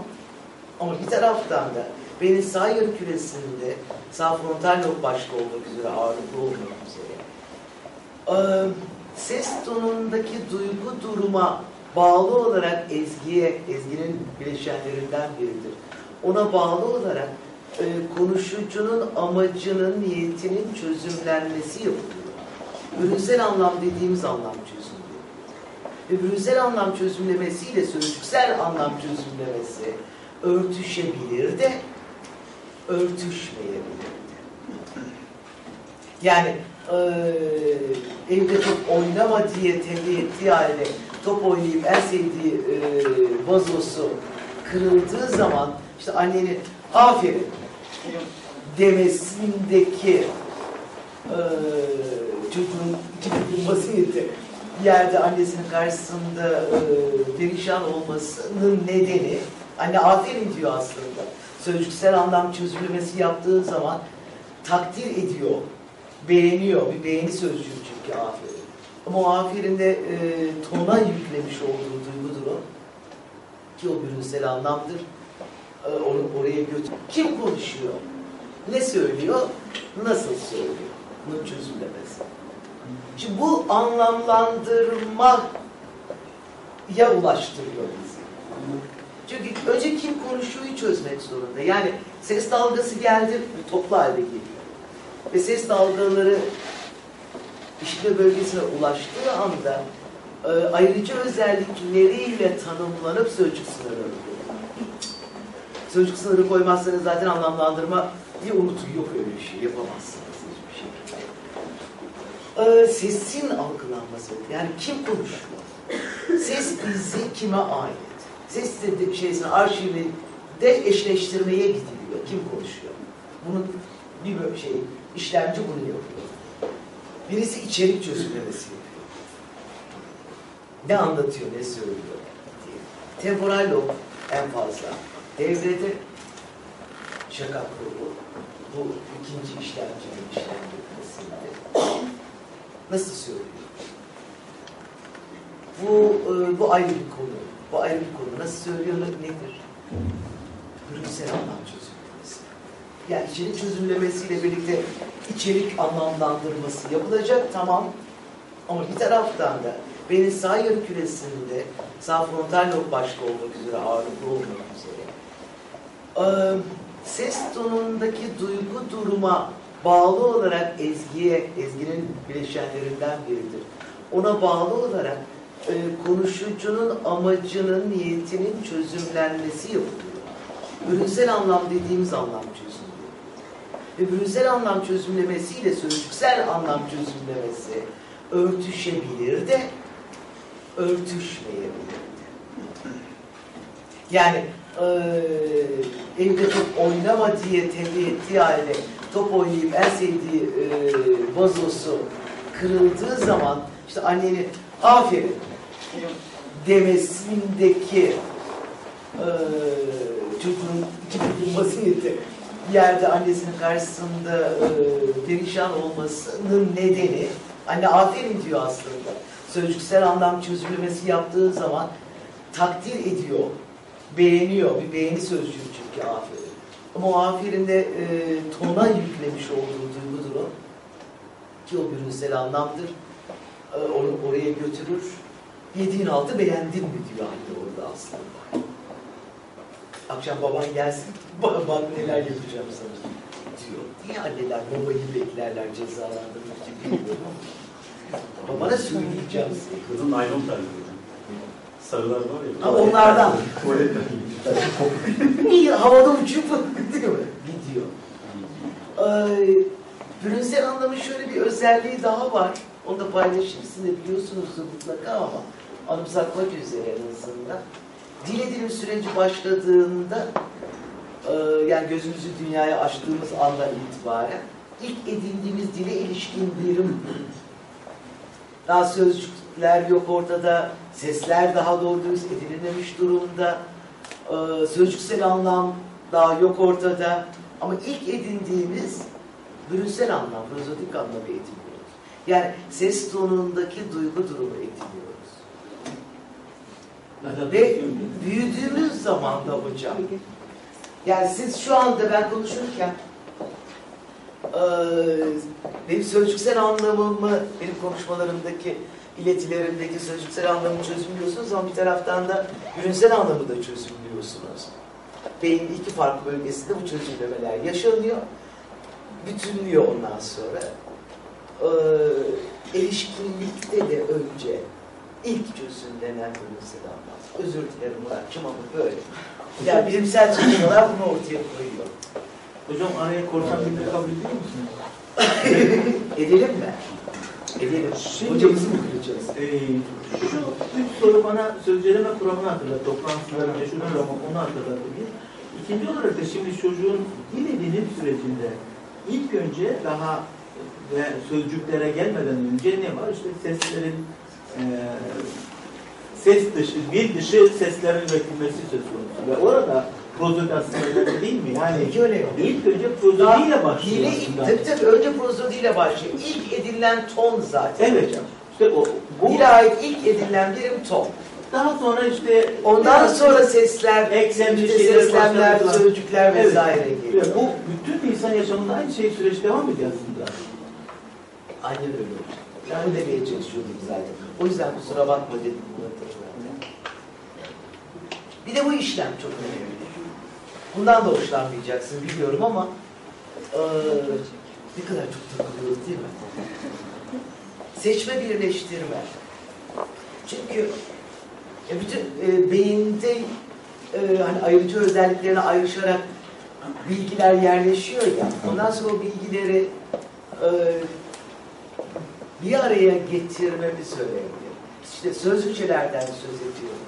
Ama bir taraftan da benim sağ yarı küresinde sağ frontal lob başta olmak üzere ağırlıklı olmak üzere ses tonundaki duygu duruma bağlı olarak ezgiye, ezginin bileşenlerinden biridir. Ona bağlı olarak e, konuşucunun amacının, niyetinin çözümlenmesi yapılıyor. Ürünsel anlam dediğimiz anlam çözümlüyor. Ve ürünsel anlam çözümlemesiyle sözcüksel anlam çözümlemesi örtüşebilir de örtüşmeyebilir de. Yani e, evde top oynama diye tembih ettiği halde top oynayıp en sevdiği e, vazosu kırıldığı zaman işte annenin aferin demesindeki e, çocuğun içindeki vaziyeti yerde annesinin karşısında e, perişan olmasının nedeni anne aferin diyor aslında. Sözcüksel anlam çözümlemesi yaptığı zaman takdir ediyor beğeniyor. Bir beğeni sözcüğü çünkü aferin. Ama o aferin de e, tona yüklemiş olduğu duygu durum ki o bürünsel anlamdır. E, onu oraya götür. Kim konuşuyor? Ne söylüyor? Nasıl söylüyor? Bunun çözümlemesi. Şimdi bu anlamlandırma ya ulaştırıyor bizi. Çünkü önce kim konuşuyor'yu çözmek zorunda. Yani ses dalgası geldi, toplu halde geliyor. Ve ses dalgaları işitme bölgesine ulaştığı anda e, ayrıcı özellikleriyle tanımlanıp sözcük sınırı. Sözcük sınırı koymazsanız zaten anlamlandırma diye unutun. Yok öyle bir şey. Şey. Ee, sesin algılanması. Yani kim konuşuyor? Ses bizi kime ait? Ses dediğim şeysin arşivinde eşleştirmeye gidiliyor. Kim konuşuyor? Bunun bir böyle şey, işlemci bunu yapıyor. Birisi içerik çözümlemesi yapıyor. Ne anlatıyor, ne söylüyor diye. Temporal lob en fazla. Devrede şaka kolu. Bu ikinci işlemcinin işlemcimesinde. Nasıl söylüyor? Bu, e, bu ayrı bir konu. Bu ayrı bir konu. Nasıl söylüyor nedir? Bölümsel anlam çözümlemesi. Yani içerik çözümlemesiyle birlikte içerik anlamlandırması yapılacak tamam. Ama bir taraftan da benim sağ yarı küresinde sağ frontal lob başta olmak üzere ağırlıklı olmak üzere e, ses tonundaki duygu duruma bağlı olarak ezgiye, ezginin bileşenlerinden biridir. Ona bağlı olarak e, konuşucunun amacının, niyetinin çözümlenmesi yapılıyor. Ürünsel anlam dediğimiz anlam çözümlüyor. Ve ürünsel anlam çözümlemesiyle sözcüksel anlam çözümlemesi örtüşebilir de örtüşmeyebilir de. Yani eee evde top oynama diye tembih ettiği halde top oynayıp en sevdiği eee vazosu kırıldığı zaman işte annenin aferin demesindeki eee çocuğun iki çocuğun vaziyeti yerde annesinin karşısında eee perişan olmasının nedeni anne aferin diyor aslında. Sözcüksel anlam çözümlemesi yaptığı zaman takdir ediyor, beğeniyor. Bir beğeni sözcüğü çünkü aferin. Ama o aferin de e, tona yüklemiş olduğu duygu durum ki o bürünsel anlamdır. E, onu oraya götürür. Yediğin altı beğendin mi diyor anne orada aslında. Akşam baban gelsin, bak neler yapacağım sana diyor. Niye anneler babayı beklerler cezalandırmak için bilmiyorum. Babana söyleyeceğim. Kızın naylon terli hocam. Sarılar var ya. Ha, onlardan. Tuvaletten Niye havada uçup gidiyor. Gidiyor. Ee, Brünsel anlamı şöyle bir özelliği daha var. Onu da paylaşayım siz de biliyorsunuzdur mutlaka ama anımsatmak üzere en azından. Dil edinim süreci başladığında e, yani gözümüzü dünyaya açtığımız andan itibaren ilk edindiğimiz dile ilişkin birim daha sözcükler yok ortada, sesler daha doğru dürüst edinilmemiş durumda, ee, sözcüksel anlam daha yok ortada. Ama ilk edindiğimiz bürünsel anlam, prozodik anlamı ediniyoruz. Yani ses tonundaki duygu durumu ediniyoruz. Ve büyüdüğümüz zaman da hocam, yani siz şu anda ben konuşurken eee, benim sözcüksel anlamımı, benim konuşmalarımdaki, iletilerimdeki sözcüksel anlamı çözümlüyorsunuz ama bir taraftan da ürünsel anlamı da çözümlüyorsunuz. Beynin iki farklı bölgesinde bu çözümlemeler yaşanıyor. Bütünlüyor ondan sonra. Eee erişkinlikte de önce ilk çözümlenen ürünsel anlam. Özür dilerim Muratçım ama böyle. Yani bilimsel çalışmalar bunu ortaya koyuyor. Hocam araya korsan birini kabul ediyor musunuz? Edelim mi? Edelim. Şimdi- Hocamızı mı kıracağız? Ee, şu üç soru bana sözceleme kuramını hatırlattı. Toplantıların meşhur kuramı onu hatırlattı bir. İkinci olarak da şimdi çocuğun dil edinim sürecinde ilk önce daha ve sözcüklere gelmeden önce ne var? İşte seslerin e, ses dışı, dil dışı seslerin üretilmesi söz konusu. Ve orada prozodi aslında önemli değil mi? Yani İki önemli. ilk önce prozodiyle başlıyor aslında. tabii tabii önce prozodiyle başlıyor. İlk edilen ton zaten Evet. hocam. İşte o, bu Dile ait ilk edilen birim ton. daha sonra işte Ondan biraz sonra sesler, eklemli işte şeyler seslemler, sözcükler Evet. vesaire geliyor. Bu bütün insan yaşamında aynı şey süreç devam ediyor aslında. Aynen öyle hocam. Ben bunu demeye çalışıyordum zaten. O yüzden kusura bakma dedim. zaten. Bir de bu işlem çok önemli. Bundan da hoşlanmayacaksın biliyorum ama eee, ne kadar çok takılıyoruz değil mi? Seçme birleştirme. Çünkü e, bütün e, beyinde e, hani ayrıcı özelliklerine ayrışarak bilgiler yerleşiyor ya. Ondan sonra o bilgileri e, bir araya getirmemiz önemli. İşte sözcükçelerden söz ediyoruz.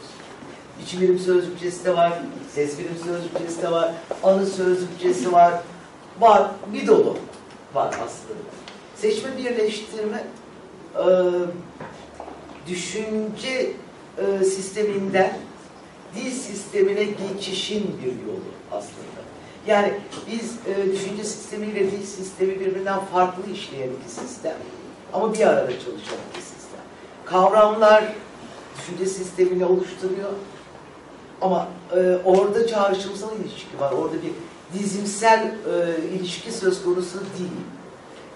İçi birim sözcükçesi de var, ses birim sözcükçesi de var, anı sözcükçesi var. Var, bir dolu var aslında. Seçme birleştirme e, düşünce e, sisteminden dil sistemine geçişin bir yolu aslında. Yani biz e, düşünce sistemiyle dil sistemi birbirinden farklı işleyen iki sistem. Ama bir arada çalışan iki sistem. Kavramlar düşünce sistemini oluşturuyor. Ama e, orada çağrışımsal ilişki var. Orada bir dizimsel e, ilişki söz konusu değil.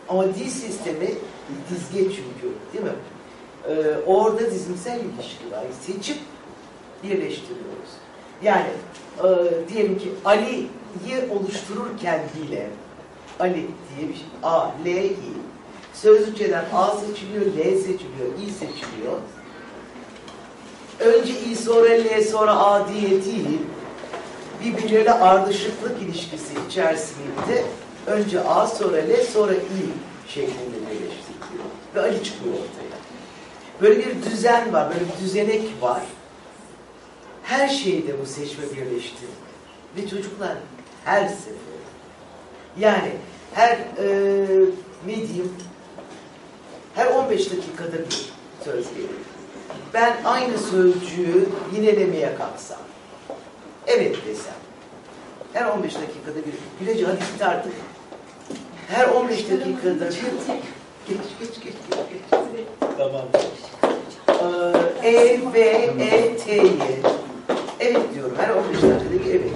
Ama dil sistemi dizge çünkü değil mi? E, orada dizimsel ilişki var. Seçip birleştiriyoruz. Yani e, diyelim ki Ali'yi oluştururken bile Ali diye bir şey. A, L, I. Sözlükçeden A seçiliyor, L seçiliyor, I seçiliyor. Önce I sonra L birbirleriyle ardışıklık ilişkisi içerisinde önce A sonra L sonra I şeklinde birleştiriliyor. Ve Ali çıkıyor ortaya. Böyle bir düzen var, böyle bir düzenek var. Her şeyde bu seçme birleştirme. Ve çocuklar her sefer. Yani her e, ne her 15 dakikada bir söz geliyor. Ben aynı sözcüğü yinelemeye kalksam, evet desem, her 15 dakikada bir, Gülece hadi git artık. Her 15 dakikada bir, geç geç geç geç geç. Tamam. Ee, E, V, E, T'yi, evet diyorum, her 15 dakikada bir evet.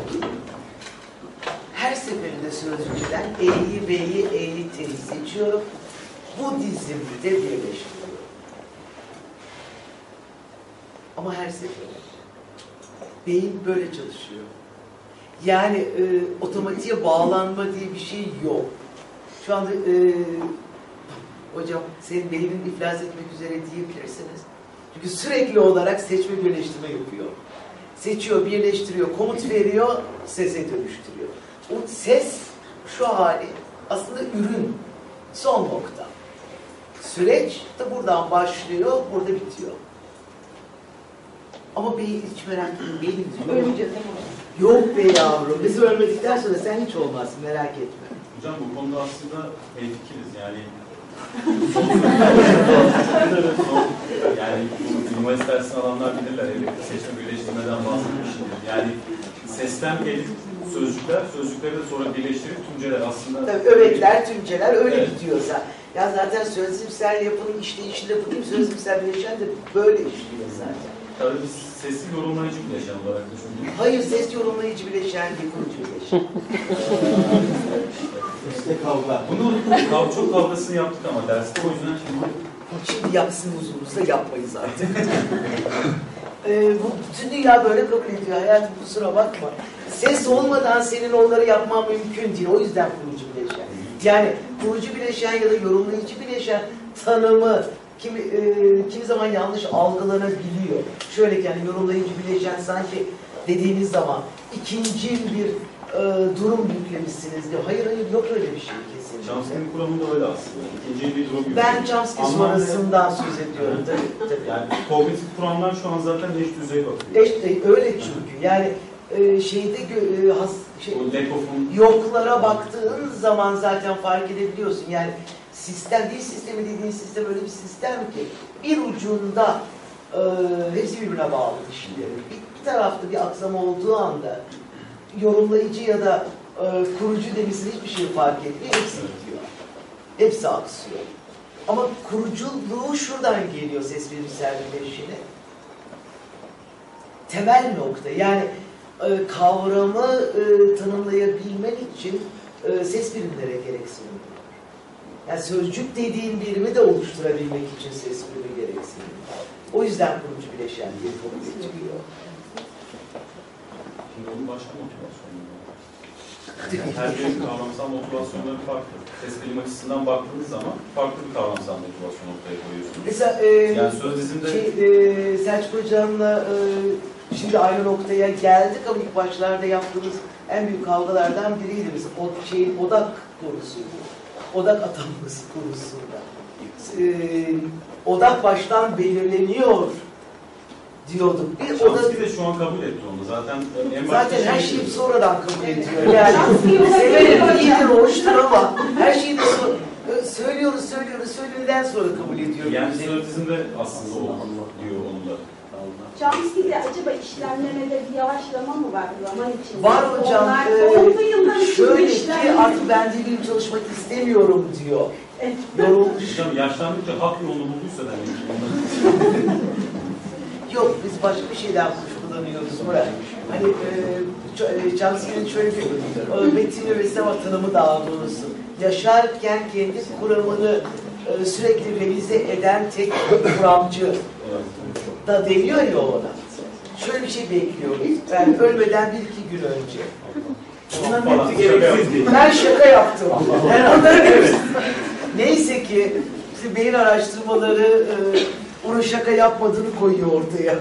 Her seferinde sözcükten E'yi, B'yi, E'yi, T'yi seçiyorum. Bu dizimde birleştiriyorum. Ama her seferinde. Beyin böyle çalışıyor. Yani e, otomatiğe bağlanma diye bir şey yok. Şu anda e, hocam senin beynin iflas etmek üzere diyebilirsiniz. Çünkü sürekli olarak seçme birleştirme yapıyor. Seçiyor, birleştiriyor, komut veriyor, sese dönüştürüyor. O ses şu hali aslında ürün, son nokta. Süreç de buradan başlıyor, burada bitiyor. Ama beyin hiç merak etme, beynimiz yok. Ölmeyeceğiz mi? Yok be yavrum, biz ölmedikten sonra sen hiç olmazsın, merak etme. Hocam bu konuda aslında hemfikiriz yani. yani bu üniversite dersini alanlar bilirler. Elbette seçme birleştirmeden bahsetmişimdir. Yani sesten gelip sözcükler, sözcükleri de sonra birleştirip tümceler aslında. Tabii öbekler, tümceler öyle Evet. gidiyorsa. Ya zaten sözlümsel yapının işleyişinde bu değil mi? Sözlümsel bileşen de böyle işliyor zaten. Tabii biz sesli yorumlayıcı bileşen olarak düşündük. Hayır, ses yorumlayıcı bileşen değil, kurucu bileşen. İşte kavga. Bunu kav- çok kavgasını yaptık ama derste o yüzden şimdi Şimdi yapsın huzurumuzda yapmayız artık. Ee, bu bütün dünya böyle kabul ediyor. Hayatım kusura bakma. Ses olmadan senin onları yapman mümkün değil. O yüzden kurucu bileşen. Yani kurucu bileşen ya da yorumlayıcı bileşen tanımı kimi, e, kimi zaman yanlış algılanabiliyor. Şöyle ki yani yorumlayıcı bileşen sanki dediğiniz zaman ikinci bir e, durum yüklemişsiniz diyor. Hayır hayır yok öyle bir şey kesinlikle. Chomsky'nin kuramında öyle aslında. İkinci bir durum yok. Ben Chomsky sonrasından söz ediyorum. Tabii, tabii. Yani kognitif kuramlar şu an zaten eş düzey bakıyor. İşte öyle çünkü. Yani e, şeyde e, has, şey, yoklara baktığın zaman zaten fark edebiliyorsun. Yani sistem, dil sistemi dediğin sistem öyle bir sistem ki bir ucunda e, hepsi birbirine bağlı işleri. Bir, bir tarafta bir aksama olduğu anda yorumlayıcı ya da e, kurucu demişsin hiçbir şey fark etmiyor. Hepsi gidiyor. Hepsi aksıyor. Ama kuruculuğu şuradan geliyor ses bilimsel bileşini. Temel nokta yani e, kavramı e, tanımlayabilmen için e, ses bilimlere gereksinim. Yani sözcük dediğin birimi de oluşturabilmek için ses bilimi gereksinim. O yüzden kurucu bileşen diye kabul ediliyor. Şimdi onun başka motivasyonu var. Yani her birinin kavramsal motivasyonları farklı. Ses bilim açısından baktığınız zaman farklı bir kavramsal motivasyon ortaya koyuyorsunuz. Mesela e, Yani söz dizimde şey, e, Selçuk Hocam'la e, şimdi aynı noktaya geldik ama ilk başlarda yaptığımız en büyük kavgalardan biriydi bizim. O şeyin odak konusuydu. Odak atanması konusunda. E, odak baştan belirleniyor diyorduk. Bir odak Chomsky de şu an kabul etti onu. Zaten en başta Zaten her şey şeyi sonradan kabul ediyor. Yani severim, iyidir, hoştur ama her şeyi de so- e, söylüyoruz, söylüyoruz, söylediğinden sonra kabul ediyor. Yani söz dizimde aslında o diyor onu da. Chomsky'de acaba işlemlemede bir yavaşlama mı var zaman içinde? Var hocam, Onlar e, Şöyle ki artık ben dil bilim çalışmak istemiyorum diyor. Evet. Yorulmuş. Hocam yaşlandıkça hak yolunu bulduysa ondan- Yok biz başka bir şeyden kuşkulanıyoruz Murat. Hani e, e, Chomsky'nin şöyle bir e, metini ve sinema tanımı daha doğrusu. Yaşarken kendi kuramını e, sürekli revize eden tek kuramcı Evet. Da deniyor ya ona. Şöyle bir şey bekliyoruz. Ben ölmeden bir iki gün önce. Bunların hepsi gereksizdi. Ben şaka yaptım. Her Onları evet. Neyse ki beyin araştırmaları e, onun şaka yapmadığını koyuyor ortaya.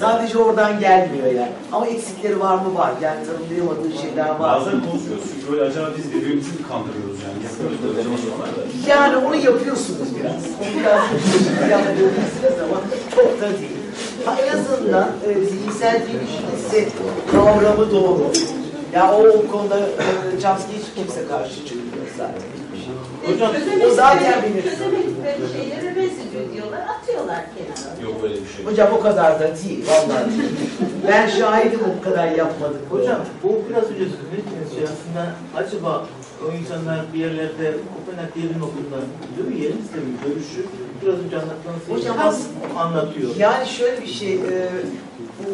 Sadece oradan gelmiyor yani. Ama eksikleri var mı var. Yani tanımlayamadığı şeyler var. Bazen konuşuyoruz çünkü böyle acaba biz birbirimizi mi kandırıyoruz yani? Yapıyoruz da. Yani onu yapıyorsunuz biraz. Onu biraz yapıyorsunuz ama çok da değil. Ha, en azından e, zihinsel gelişmesi kavramı doğru. Ya o, o konuda e, Chomsky hiç kimse karşı çıkmıyor zaten. Hocam, o zaten bilir. Şeyleri residü diyorlar, atıyorlar kenara. Yok öyle bir şey. Hocam o kadar da değil vallahi. ben şahidim o kadar yapmadık. Hocam bu biraz önce söylediğiniz şey aslında acaba o insanlar bir yerlerde Kopenhag Devrim Okulu'nda biliyor mu yerimizde mi görüşü biraz önce anlattığınız Hocam aslında- anlatıyor. Yani şöyle bir şey, e,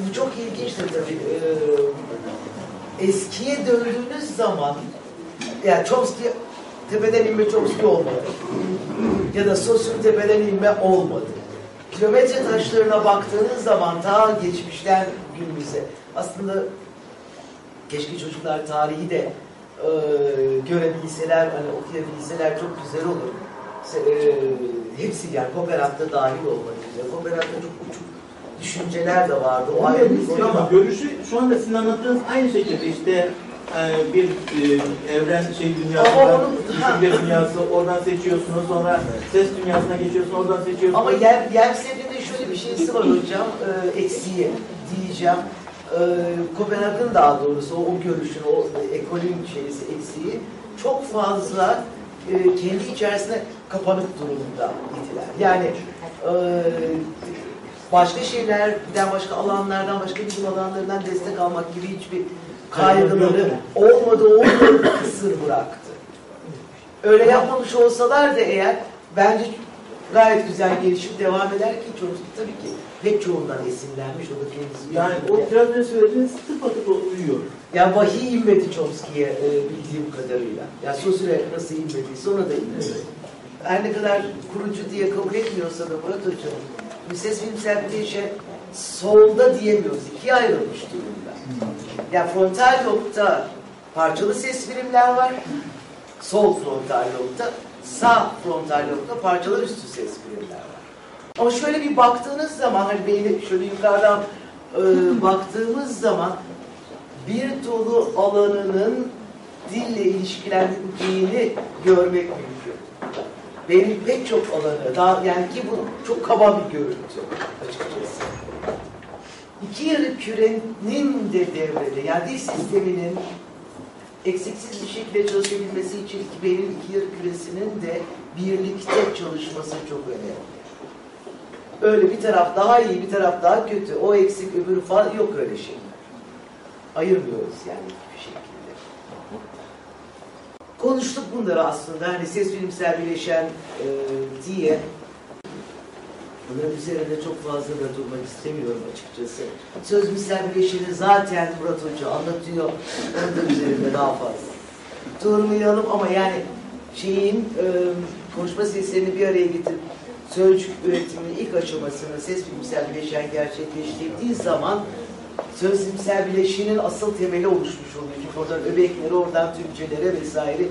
bu çok ilginçtir tabii. E, eskiye döndüğünüz zaman, yani Chomsky tepeden inme Chomsky olmadı. Ya da Saussure tepeden inme olmadı. Kilometre taşlarına baktığınız zaman ta geçmişten günümüze aslında keşke çocuklar tarihi de e, görebilseler, hani okuyabilseler çok güzel olur. E, hepsi yani Kopenhag'da dahil olmak üzere. Kopenhag'da çok uçuk düşünceler de vardı. O ayrı bir konu ama görüşü şu anda sizin anlattığınız aynı şekilde işte e, bir e, evren şey dünyası Ama var, onun- düşünce dünyası oradan seçiyorsunuz sonra ses dünyasına geçiyorsunuz oradan seçiyorsunuz. ama yer, yer seferinde şöyle bir şeysi var hocam, e, eksiği diyeceğim. E, Kopenhag'ın daha doğrusu o, o görüşün, o ekolün şeysi eksiği çok fazla e, kendi içerisine kapanık durumda idiler. Yani e, başka şeylerden, başka alanlardan, başka bilim alanlarından destek almak gibi hiçbir kaygıları olmadı, olmadı kısır bıraktı. Öyle yapmamış olsalar da eğer bence gayet güzel gelişip devam eder ki Chomsky tabii ki pek çoğundan esinlenmiş. O da kendisi. yani o biraz önce söylediğiniz tıpatıp uyuyor. yani vahiy inmedi Chomsky'ye e, bildiğim kadarıyla. Ya Saussure nasıl inmediyse ona da inmedi. Her ne kadar kurucu diye kabul etmiyorsa da Murat Hocam, bu ses bilimsel bir şey solda diyemiyoruz. İkiye ayrılmış durumda. Yani frontal lobda parçalı ses birimler var. Sol frontal lobda, sağ frontal lobda parçalı üstü ses birimler var. Ama şöyle bir baktığınız zaman, hani beyni şöyle yukarıdan e, baktığımız zaman bir dolu alanının dille ilişkilendiğini görmek mümkün. Benim pek çok alanı, daha yani ki bu çok kaba bir görüntü açıkçası. İki yarı kürenin de devrede, yani dil sisteminin eksiksiz bir şekilde çalışabilmesi için iki beynin iki yarı küresinin de birlikte çalışması çok önemli. Öyle bir taraf daha iyi, bir taraf daha kötü. O eksik, öbürü falan yok öyle şey. ayırmıyoruz yani hiçbir şekilde. Konuştuk bunları aslında hani ses bilimsel bileşen e, diye. Bunların üzerinde çok fazla da durmak istemiyorum açıkçası. Söz misal bileşeni zaten Murat Hoca anlatıyor. Onun da üzerinde daha fazla. Durmayalım ama yani şeyin e, konuşma seslerini bir araya getirip sözcük üretiminin ilk aşamasını ses bilimsel bileşen gerçekleştirdiği zaman sözcüksel bileşinin asıl temeli oluşmuş oluyor. Çünkü oradan öbeklere, oradan Türkçelere vesaire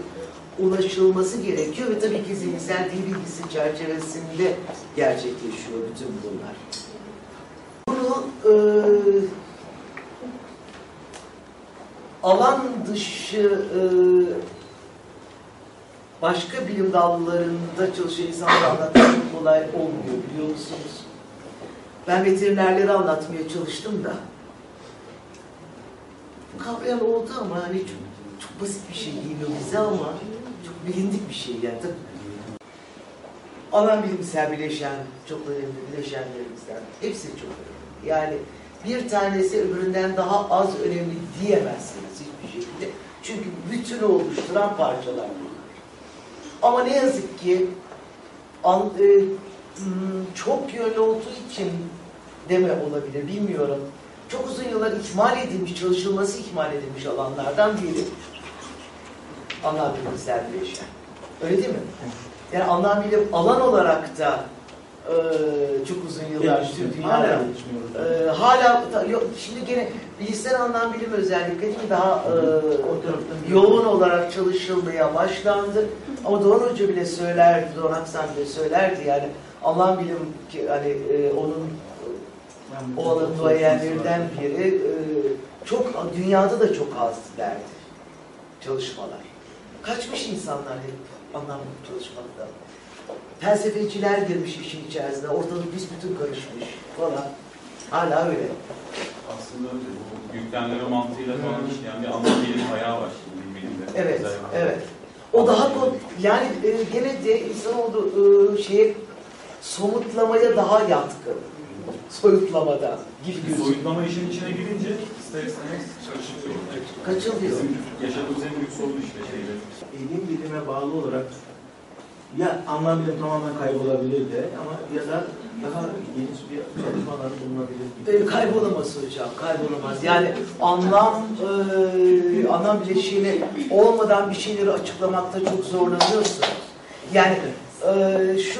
ulaşılması gerekiyor ve tabii ki zihinsel dil bilgisi çerçevesinde gerçekleşiyor bütün bunlar. Bunu e, alan dışı e, başka bilim dallarında çalışan insanlara anlatmak kolay olmuyor biliyor musunuz? Ben veterinerleri anlatmaya çalıştım da kavrayan oldu ama hani çok, çok basit bir şey geliyor bize ama bilindik bir şey yani. Tabii. Alan bilimsel bileşen, çok önemli bileşenlerimizden. Hepsi çok önemli. Yani bir tanesi öbüründen daha az önemli diyemezsiniz hiçbir şekilde. Çünkü bütünü oluşturan parçalar bunlar. Ama ne yazık ki e, hmm, çok yönlü olduğu için deme olabilir, bilmiyorum. Çok uzun yıllar ihmal edilmiş, çalışılması ihmal edilmiş alanlardan biri anlam bilimsel bileşen. Öyle değil mi? Yani anlam bilim alan olarak da e, çok uzun yıllar tüm Hala e, hala yok, şimdi gene bilişsel anlam bilim özellikle değil mi? daha e, yoğun olarak çalışılmaya başlandı. Ama Doğan Hoca bile söylerdi, Doğan Aksan bile söylerdi yani anlam bilim ki hani e, onun Yani o alanın duayenlerinden biri e, çok dünyada da çok az derdi çalışmalar. Kaçmış insanlar hep anlam çalışmalardan. Felsefeciler girmiş işin içerisine, ortalık büsbütün karışmış falan. Hala öyle. Aslında bu yüklenme mantığıyla falan işleyen bir anlam bilim ayağı var şimdi bilimde. Evet, Özellikle. evet. O daha kon- yani e, gene de insanoğlu e, şeye somutlamaya daha yatkın. Soyutlamada gibi gözüküyor. soyutlama işin içine girince ister istemez karışık oluyor. Kaçılıyor. Bizim yaşadığımız en büyük sorun işte şeyde. ilim bilime bağlı olarak ya anlam bilim tamamen kaybolabilir de ama ya da daha geniş bir çalışmalar bulunabilir. E, kaybolamaz hocam, kaybolamaz. Yani anlam e, anlam bileşiğini olmadan bir şeyleri açıklamakta çok zorlanıyorsunuz. Yani şu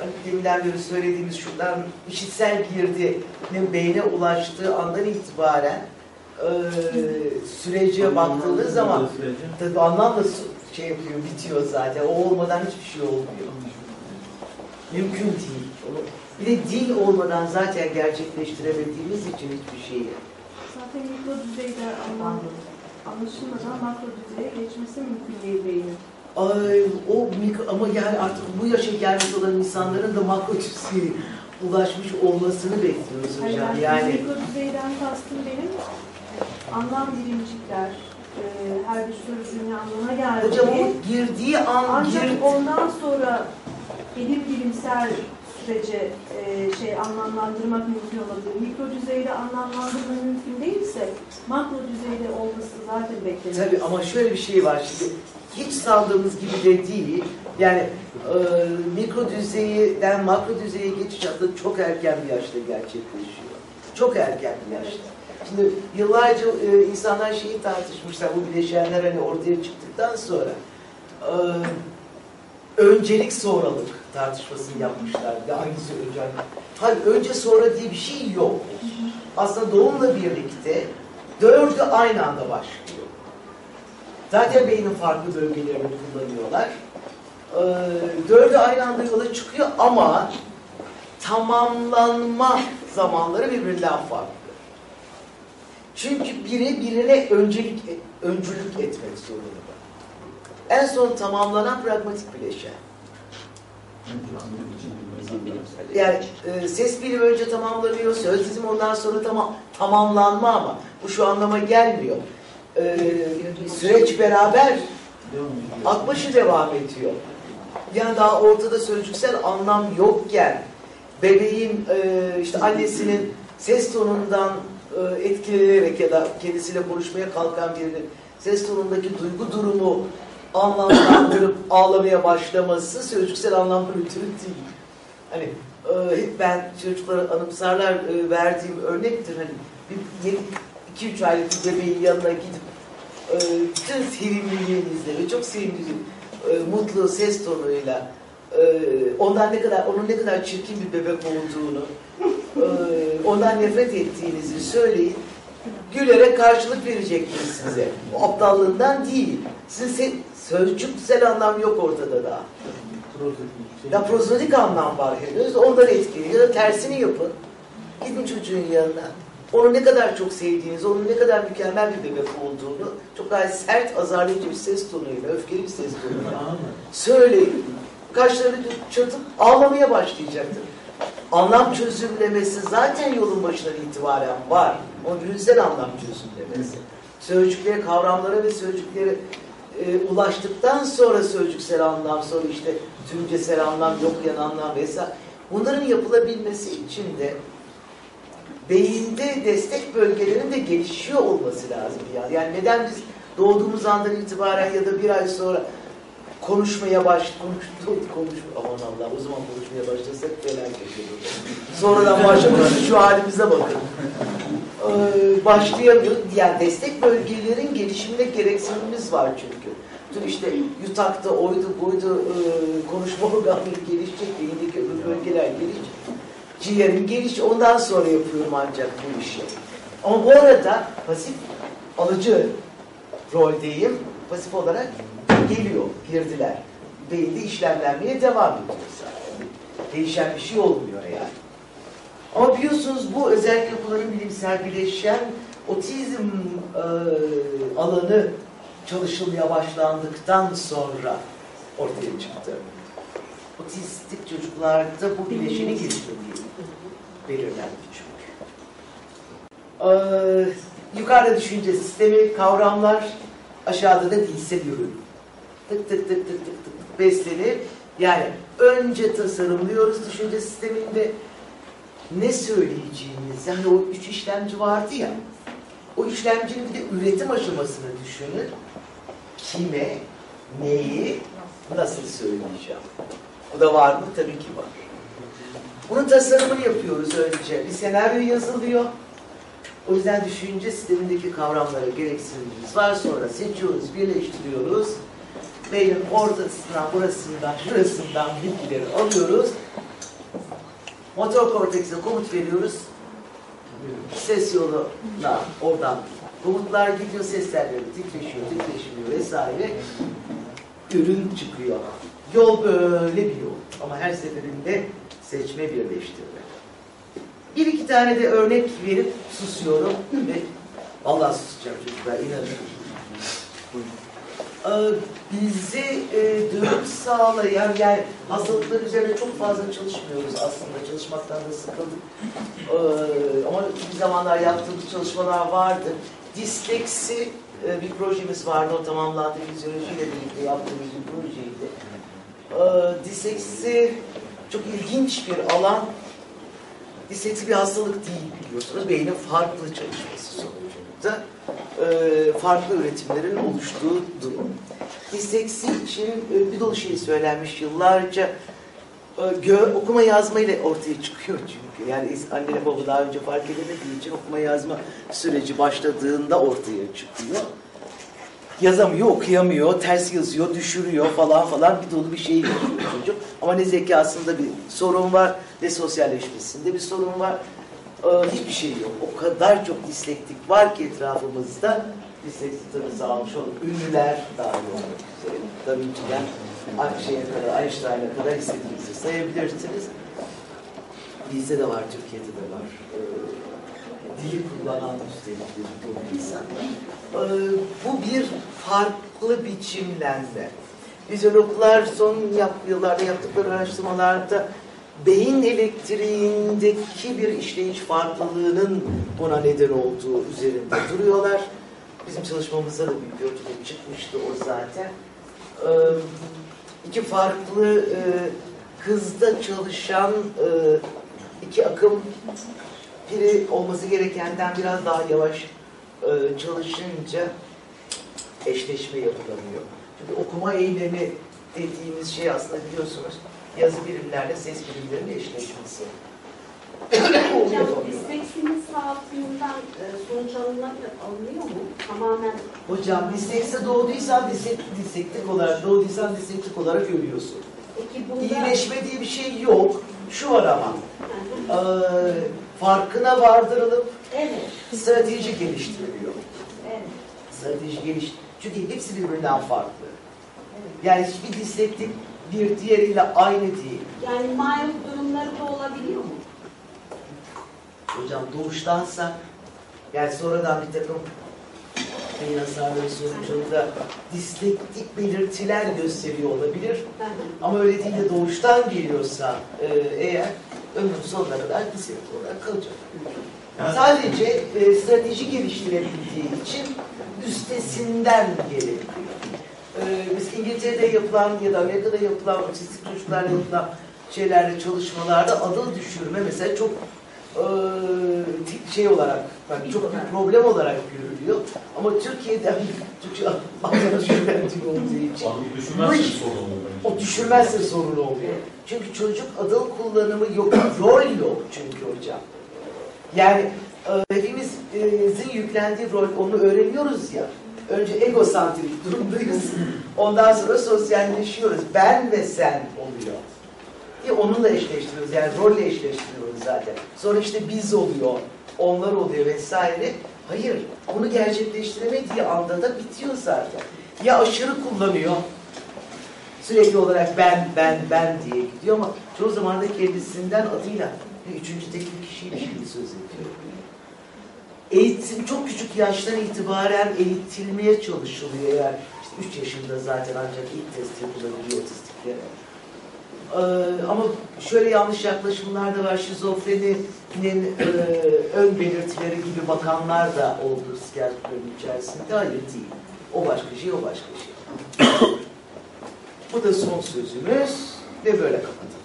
hani deminden beri söylediğimiz şuradan işitsel girdinin beyne ulaştığı andan itibaren e, sürece baktığınız zaman tabii anlam da şey yapıyor, bitiyor zaten. O olmadan hiçbir şey olmuyor. Mümkün değil. Bir de dil olmadan zaten gerçekleştiremediğimiz için hiçbir şeyi. Zaten mikro düzeyde anlam anlaşılmadan makro düzeye geçmesi mümkün değil beynin. Ay, o mikro, ama yani artık bu yaşa gelmiş olan insanların da makro düzeye ulaşmış olmasını bekliyoruz Hayır, hocam. ben Yani mikro düzeyden kastım benim anlam bilimcikler, e, her bir sözcüğün ne anlama geldiği. hocam o girdiği an Ancak gir, ondan sonra bilim bilimsel sürece e, şey anlamlandırmak mümkün olabilir. Mikro düzeyde anlamlandırma mümkün değilse makro düzeyde olması zaten beklenir. Tabii ama şöyle bir şey var şimdi. Hiç sandığımız gibi de değil. Yani e, mikro düzeyden makro düzeye geçiş aslında çok erken bir yaşta gerçekleşiyor. Çok erken bir yaşta. Şimdi yıllarca e, insanlar şeyi tartışmışlar. Bu bileşenler hani ortaya çıktıktan sonra e, öncelik sonralık tartışmasını yapmışlar. Ya hangisi önce Hayır önce sonra diye bir şey yok. Aslında doğumla birlikte dördü aynı anda başlıyor. Zaten beynin farklı bölgelerini kullanıyorlar. Ee, dördü aynı anda yola çıkıyor ama tamamlanma zamanları birbirinden farklı. Çünkü biri birine öncelik, öncülük etmek zorunda. En son tamamlanan pragmatik bileşen. Yani e, ses bilimi önce tamamlanıyor, söz dizimi ondan sonra tamam, tamamlanma ama bu şu anlama gelmiyor. E, süreç beraber akbaşı devam ediyor. Yani daha ortada sözcüksel anlam yokken bebeğin e, işte annesinin ses tonundan e, etkilenerek ya da kendisiyle konuşmaya kalkan birinin ses tonundaki duygu durumu anlamlandırıp ağlamaya başlaması sözcüksel anlamda ötürü değil. Hani e, hep ben çocuklara anımsarlar e, verdiğim örnektir. Hani bir 2-3 aylık bir bebeğin yanına gidip e, bütün sevimliliğinizle ve çok sevimli e, mutlu ses tonuyla e, ondan ne kadar onun ne kadar çirkin bir bebek olduğunu e, ondan nefret ettiğinizi söyleyin gülerek karşılık verecektir size. O aptallığından değil. Sizin se- sözcüksel anlam yok ortada daha. Ya prozodik anlam var henüz. Ondan etkili. Ya da tersini yapın. Gidin çocuğun yanına. Onu ne kadar çok sevdiğinizi, onun ne kadar mükemmel bir bebek olduğunu çok gayet sert, azarlayıcı bir ses tonuyla, öfkeli bir ses tonuyla söyleyin. Kaşlarını çatıp ağlamaya başlayacaktır. Anlam çözümlemesi zaten yolun başından itibaren var. O yüzden anlam çözümlemesi. Sözcüklere, kavramlara ve sözcüklere e, ulaştıktan sonra sözcüksel anlam, sonra işte tümcesel anlam, yoklayan anlam vesaire. Bunların yapılabilmesi için de beyinde destek bölgelerinin de gelişiyor olması lazım. Yani, yani neden biz doğduğumuz andan itibaren ya da bir ay sonra konuşmaya baş konuş konuş aman Allah o zaman konuşmaya başlasak felaket olur. Sonradan başlamışız şu halimize bakın. Ee, başlayamıyor. Yani destek bölgelerin gelişimine gereksinimimiz var çünkü. Bütün işte yutakta oydu buydu e, konuşma organları gelişecek, beyindeki öbür bölgeler gelişecek. Ciğerin geliş ondan sonra yapıyorum ancak bu işi. Ama bu arada pasif alıcı roldeyim. Pasif olarak geliyor, girdiler. Beyinde işlemlenmeye devam ediyor zaten. Değişen bir şey olmuyor yani. Ama biliyorsunuz bu özel yapıların bilimsel bileşen otizm e, alanı çalışılmaya başlandıktan sonra ortaya çıktı. Otistik çocuklarda bu bileşeni geliştirmeyi belirlendi çünkü. Ee, yukarıda düşünce sistemi, kavramlar aşağıda da dilsel ürün. Tık tık tık tık tık tık tık beslenip yani önce tasarımlıyoruz düşünce sisteminde ne söyleyeceğimiz yani o üç işlemci vardı ya o işlemcinin bir de üretim aşamasını düşünün. Kime, neyi, nasıl söyleyeceğim? Bu da var mı? Tabii ki var. Bunun tasarımını yapıyoruz önce. Bir senaryo yazılıyor. O yüzden düşünce sistemindeki kavramlara gereksinimimiz var. Sonra seçiyoruz, birleştiriyoruz. Beynin ortasından, burasından, şurasından bilgileri alıyoruz. Motor kortekse komut veriyoruz. Ses yoluna oradan komutlar gidiyor, sesler böyle titreşiyor, titreşiyor vesaire. Ürün çıkıyor. Yol böyle bir yol. Ama her seferinde seçme birleştirme. Bir iki tane de örnek verip susuyorum. Ve Allah susacağım çocuklar inanın. Ee, bize e, dönüş sağlayan yani hastalıklar üzerine çok fazla çalışmıyoruz aslında. Çalışmaktan da sıkıldık. Ee, ama bir zamanlar yaptığımız çalışmalar vardı. Disleksi e, bir projemiz vardı. O tamamlandı. Fizyolojiyle birlikte yaptığımız bir projeydi ee, disleksi çok ilginç bir alan disleksi bir hastalık değil biliyorsunuz beynin farklı çalışması sonucunda e, farklı üretimlerin oluştuğu durum. Disleksi için e, bir dolu şey söylenmiş yıllarca. E, gö- okuma yazma ile ortaya çıkıyor çünkü. Yani anne baba daha önce fark edemediği için okuma yazma süreci başladığında ortaya çıkıyor. Yazamıyor, okuyamıyor, ters yazıyor, düşürüyor falan falan bir dolu bir şey yaşıyor çocuk. Ama ne zekasında bir sorun var, ne sosyalleşmesinde bir sorun var. Ee, hiçbir şey yok. O kadar çok dislektik var ki etrafımızda. Dislektik tanısı almış olan ünlüler dahil olmak üzere. Da Vinci'den şeye kadar, Einstein'a kadar istediğinizi sayabilirsiniz. Bizde de var, Türkiye'de de var. Ee, dili kullanan üstelik bir grup insan. Ee, bu bir farklı biçimlenme. Fizyologlar son yıllarda yaptıkları araştırmalarda beyin elektriğindeki bir işleyiş farklılığının buna neden olduğu üzerinde duruyorlar. Bizim çalışmamızda da bir ölçüde çıkmıştı o zaten. Ee, iki farklı e, hızda çalışan e, iki akım biri olması gerekenden biraz daha yavaş e, çalışınca eşleşme yapılamıyor. Çünkü okuma eylemi dediğimiz şey aslında biliyorsunuz yazı birimlerle ses birimlerinin eşleşmesi. Hocam disleksinin sağlığından e, sonuç alınabilir, alınıyor mu? Tamamen Hocam disleksi doğduysan dislek, dislektik olarak, doğduysan dislektik olarak ölüyorsun. peki bunda... İyileşme diye bir şey yok. Şu var ama, Hı hı. e, farkına vardırılıp Evet, strateji geliştiriliyor. evet. Strateji geliş. Çünkü hepsi birbirinden farklı. Yani hiçbir dislektik bir diğeriyle aynı değil. Yani mild durumları da olabiliyor mu? Hocam doğuştansa yani sonradan bir takım beyin hasarları sonucunda dislektik belirtiler gösteriyor olabilir. Ama öyle değil de doğuştan geliyorsa e, eğer ömrün sonuna kadar dislektik olarak kalacak. Yani- Sadece e, strateji geliştirebildiği için üstesinden gelebiliyor. E, biz İngiltere'de yapılan ya da Amerika'da yapılan otistik çocuklarla yapılan şeylerde çalışmalarda adıl düşürme mesela çok e, şey olarak yani çok bir problem olarak görülüyor. Ama Türkiye'de Türkçe adıl düşürme olduğu için olur. bence. O düşürmezse sorun oluyor. Çünkü çocuk adıl kullanımı yok, rol yok çünkü hocam. Yani e, hepimizin yüklendiği rol, onu öğreniyoruz ya. Önce egosantrik durumdayız. Ondan sonra sosyalleşiyoruz. Ben ve sen oluyor. Ki onunla eşleştiriyoruz. Yani rolle eşleştiriyoruz zaten. Sonra işte biz oluyor, onlar oluyor vesaire. Hayır, onu gerçekleştiremediği anda da bitiyor zaten. Ya aşırı kullanıyor, sürekli olarak ben, ben, ben diye gidiyor ama çoğu zaman da kendisinden adıyla üçüncü tek bir kişiyle şimdi söz ediyor. Eğitim çok küçük yaştan itibaren eğitilmeye çalışılıyor eğer işte 3 yaşında zaten ancak ilk test yapılabiliyor otistiklere. Ee, ama şöyle yanlış yaklaşımlar da var. Şizofreninin e, ön belirtileri gibi bakanlar da oldu psikiyatrların içerisinde. Hayır değil. O başka şey, o başka şey. Bu da son sözümüz ve böyle kapatalım.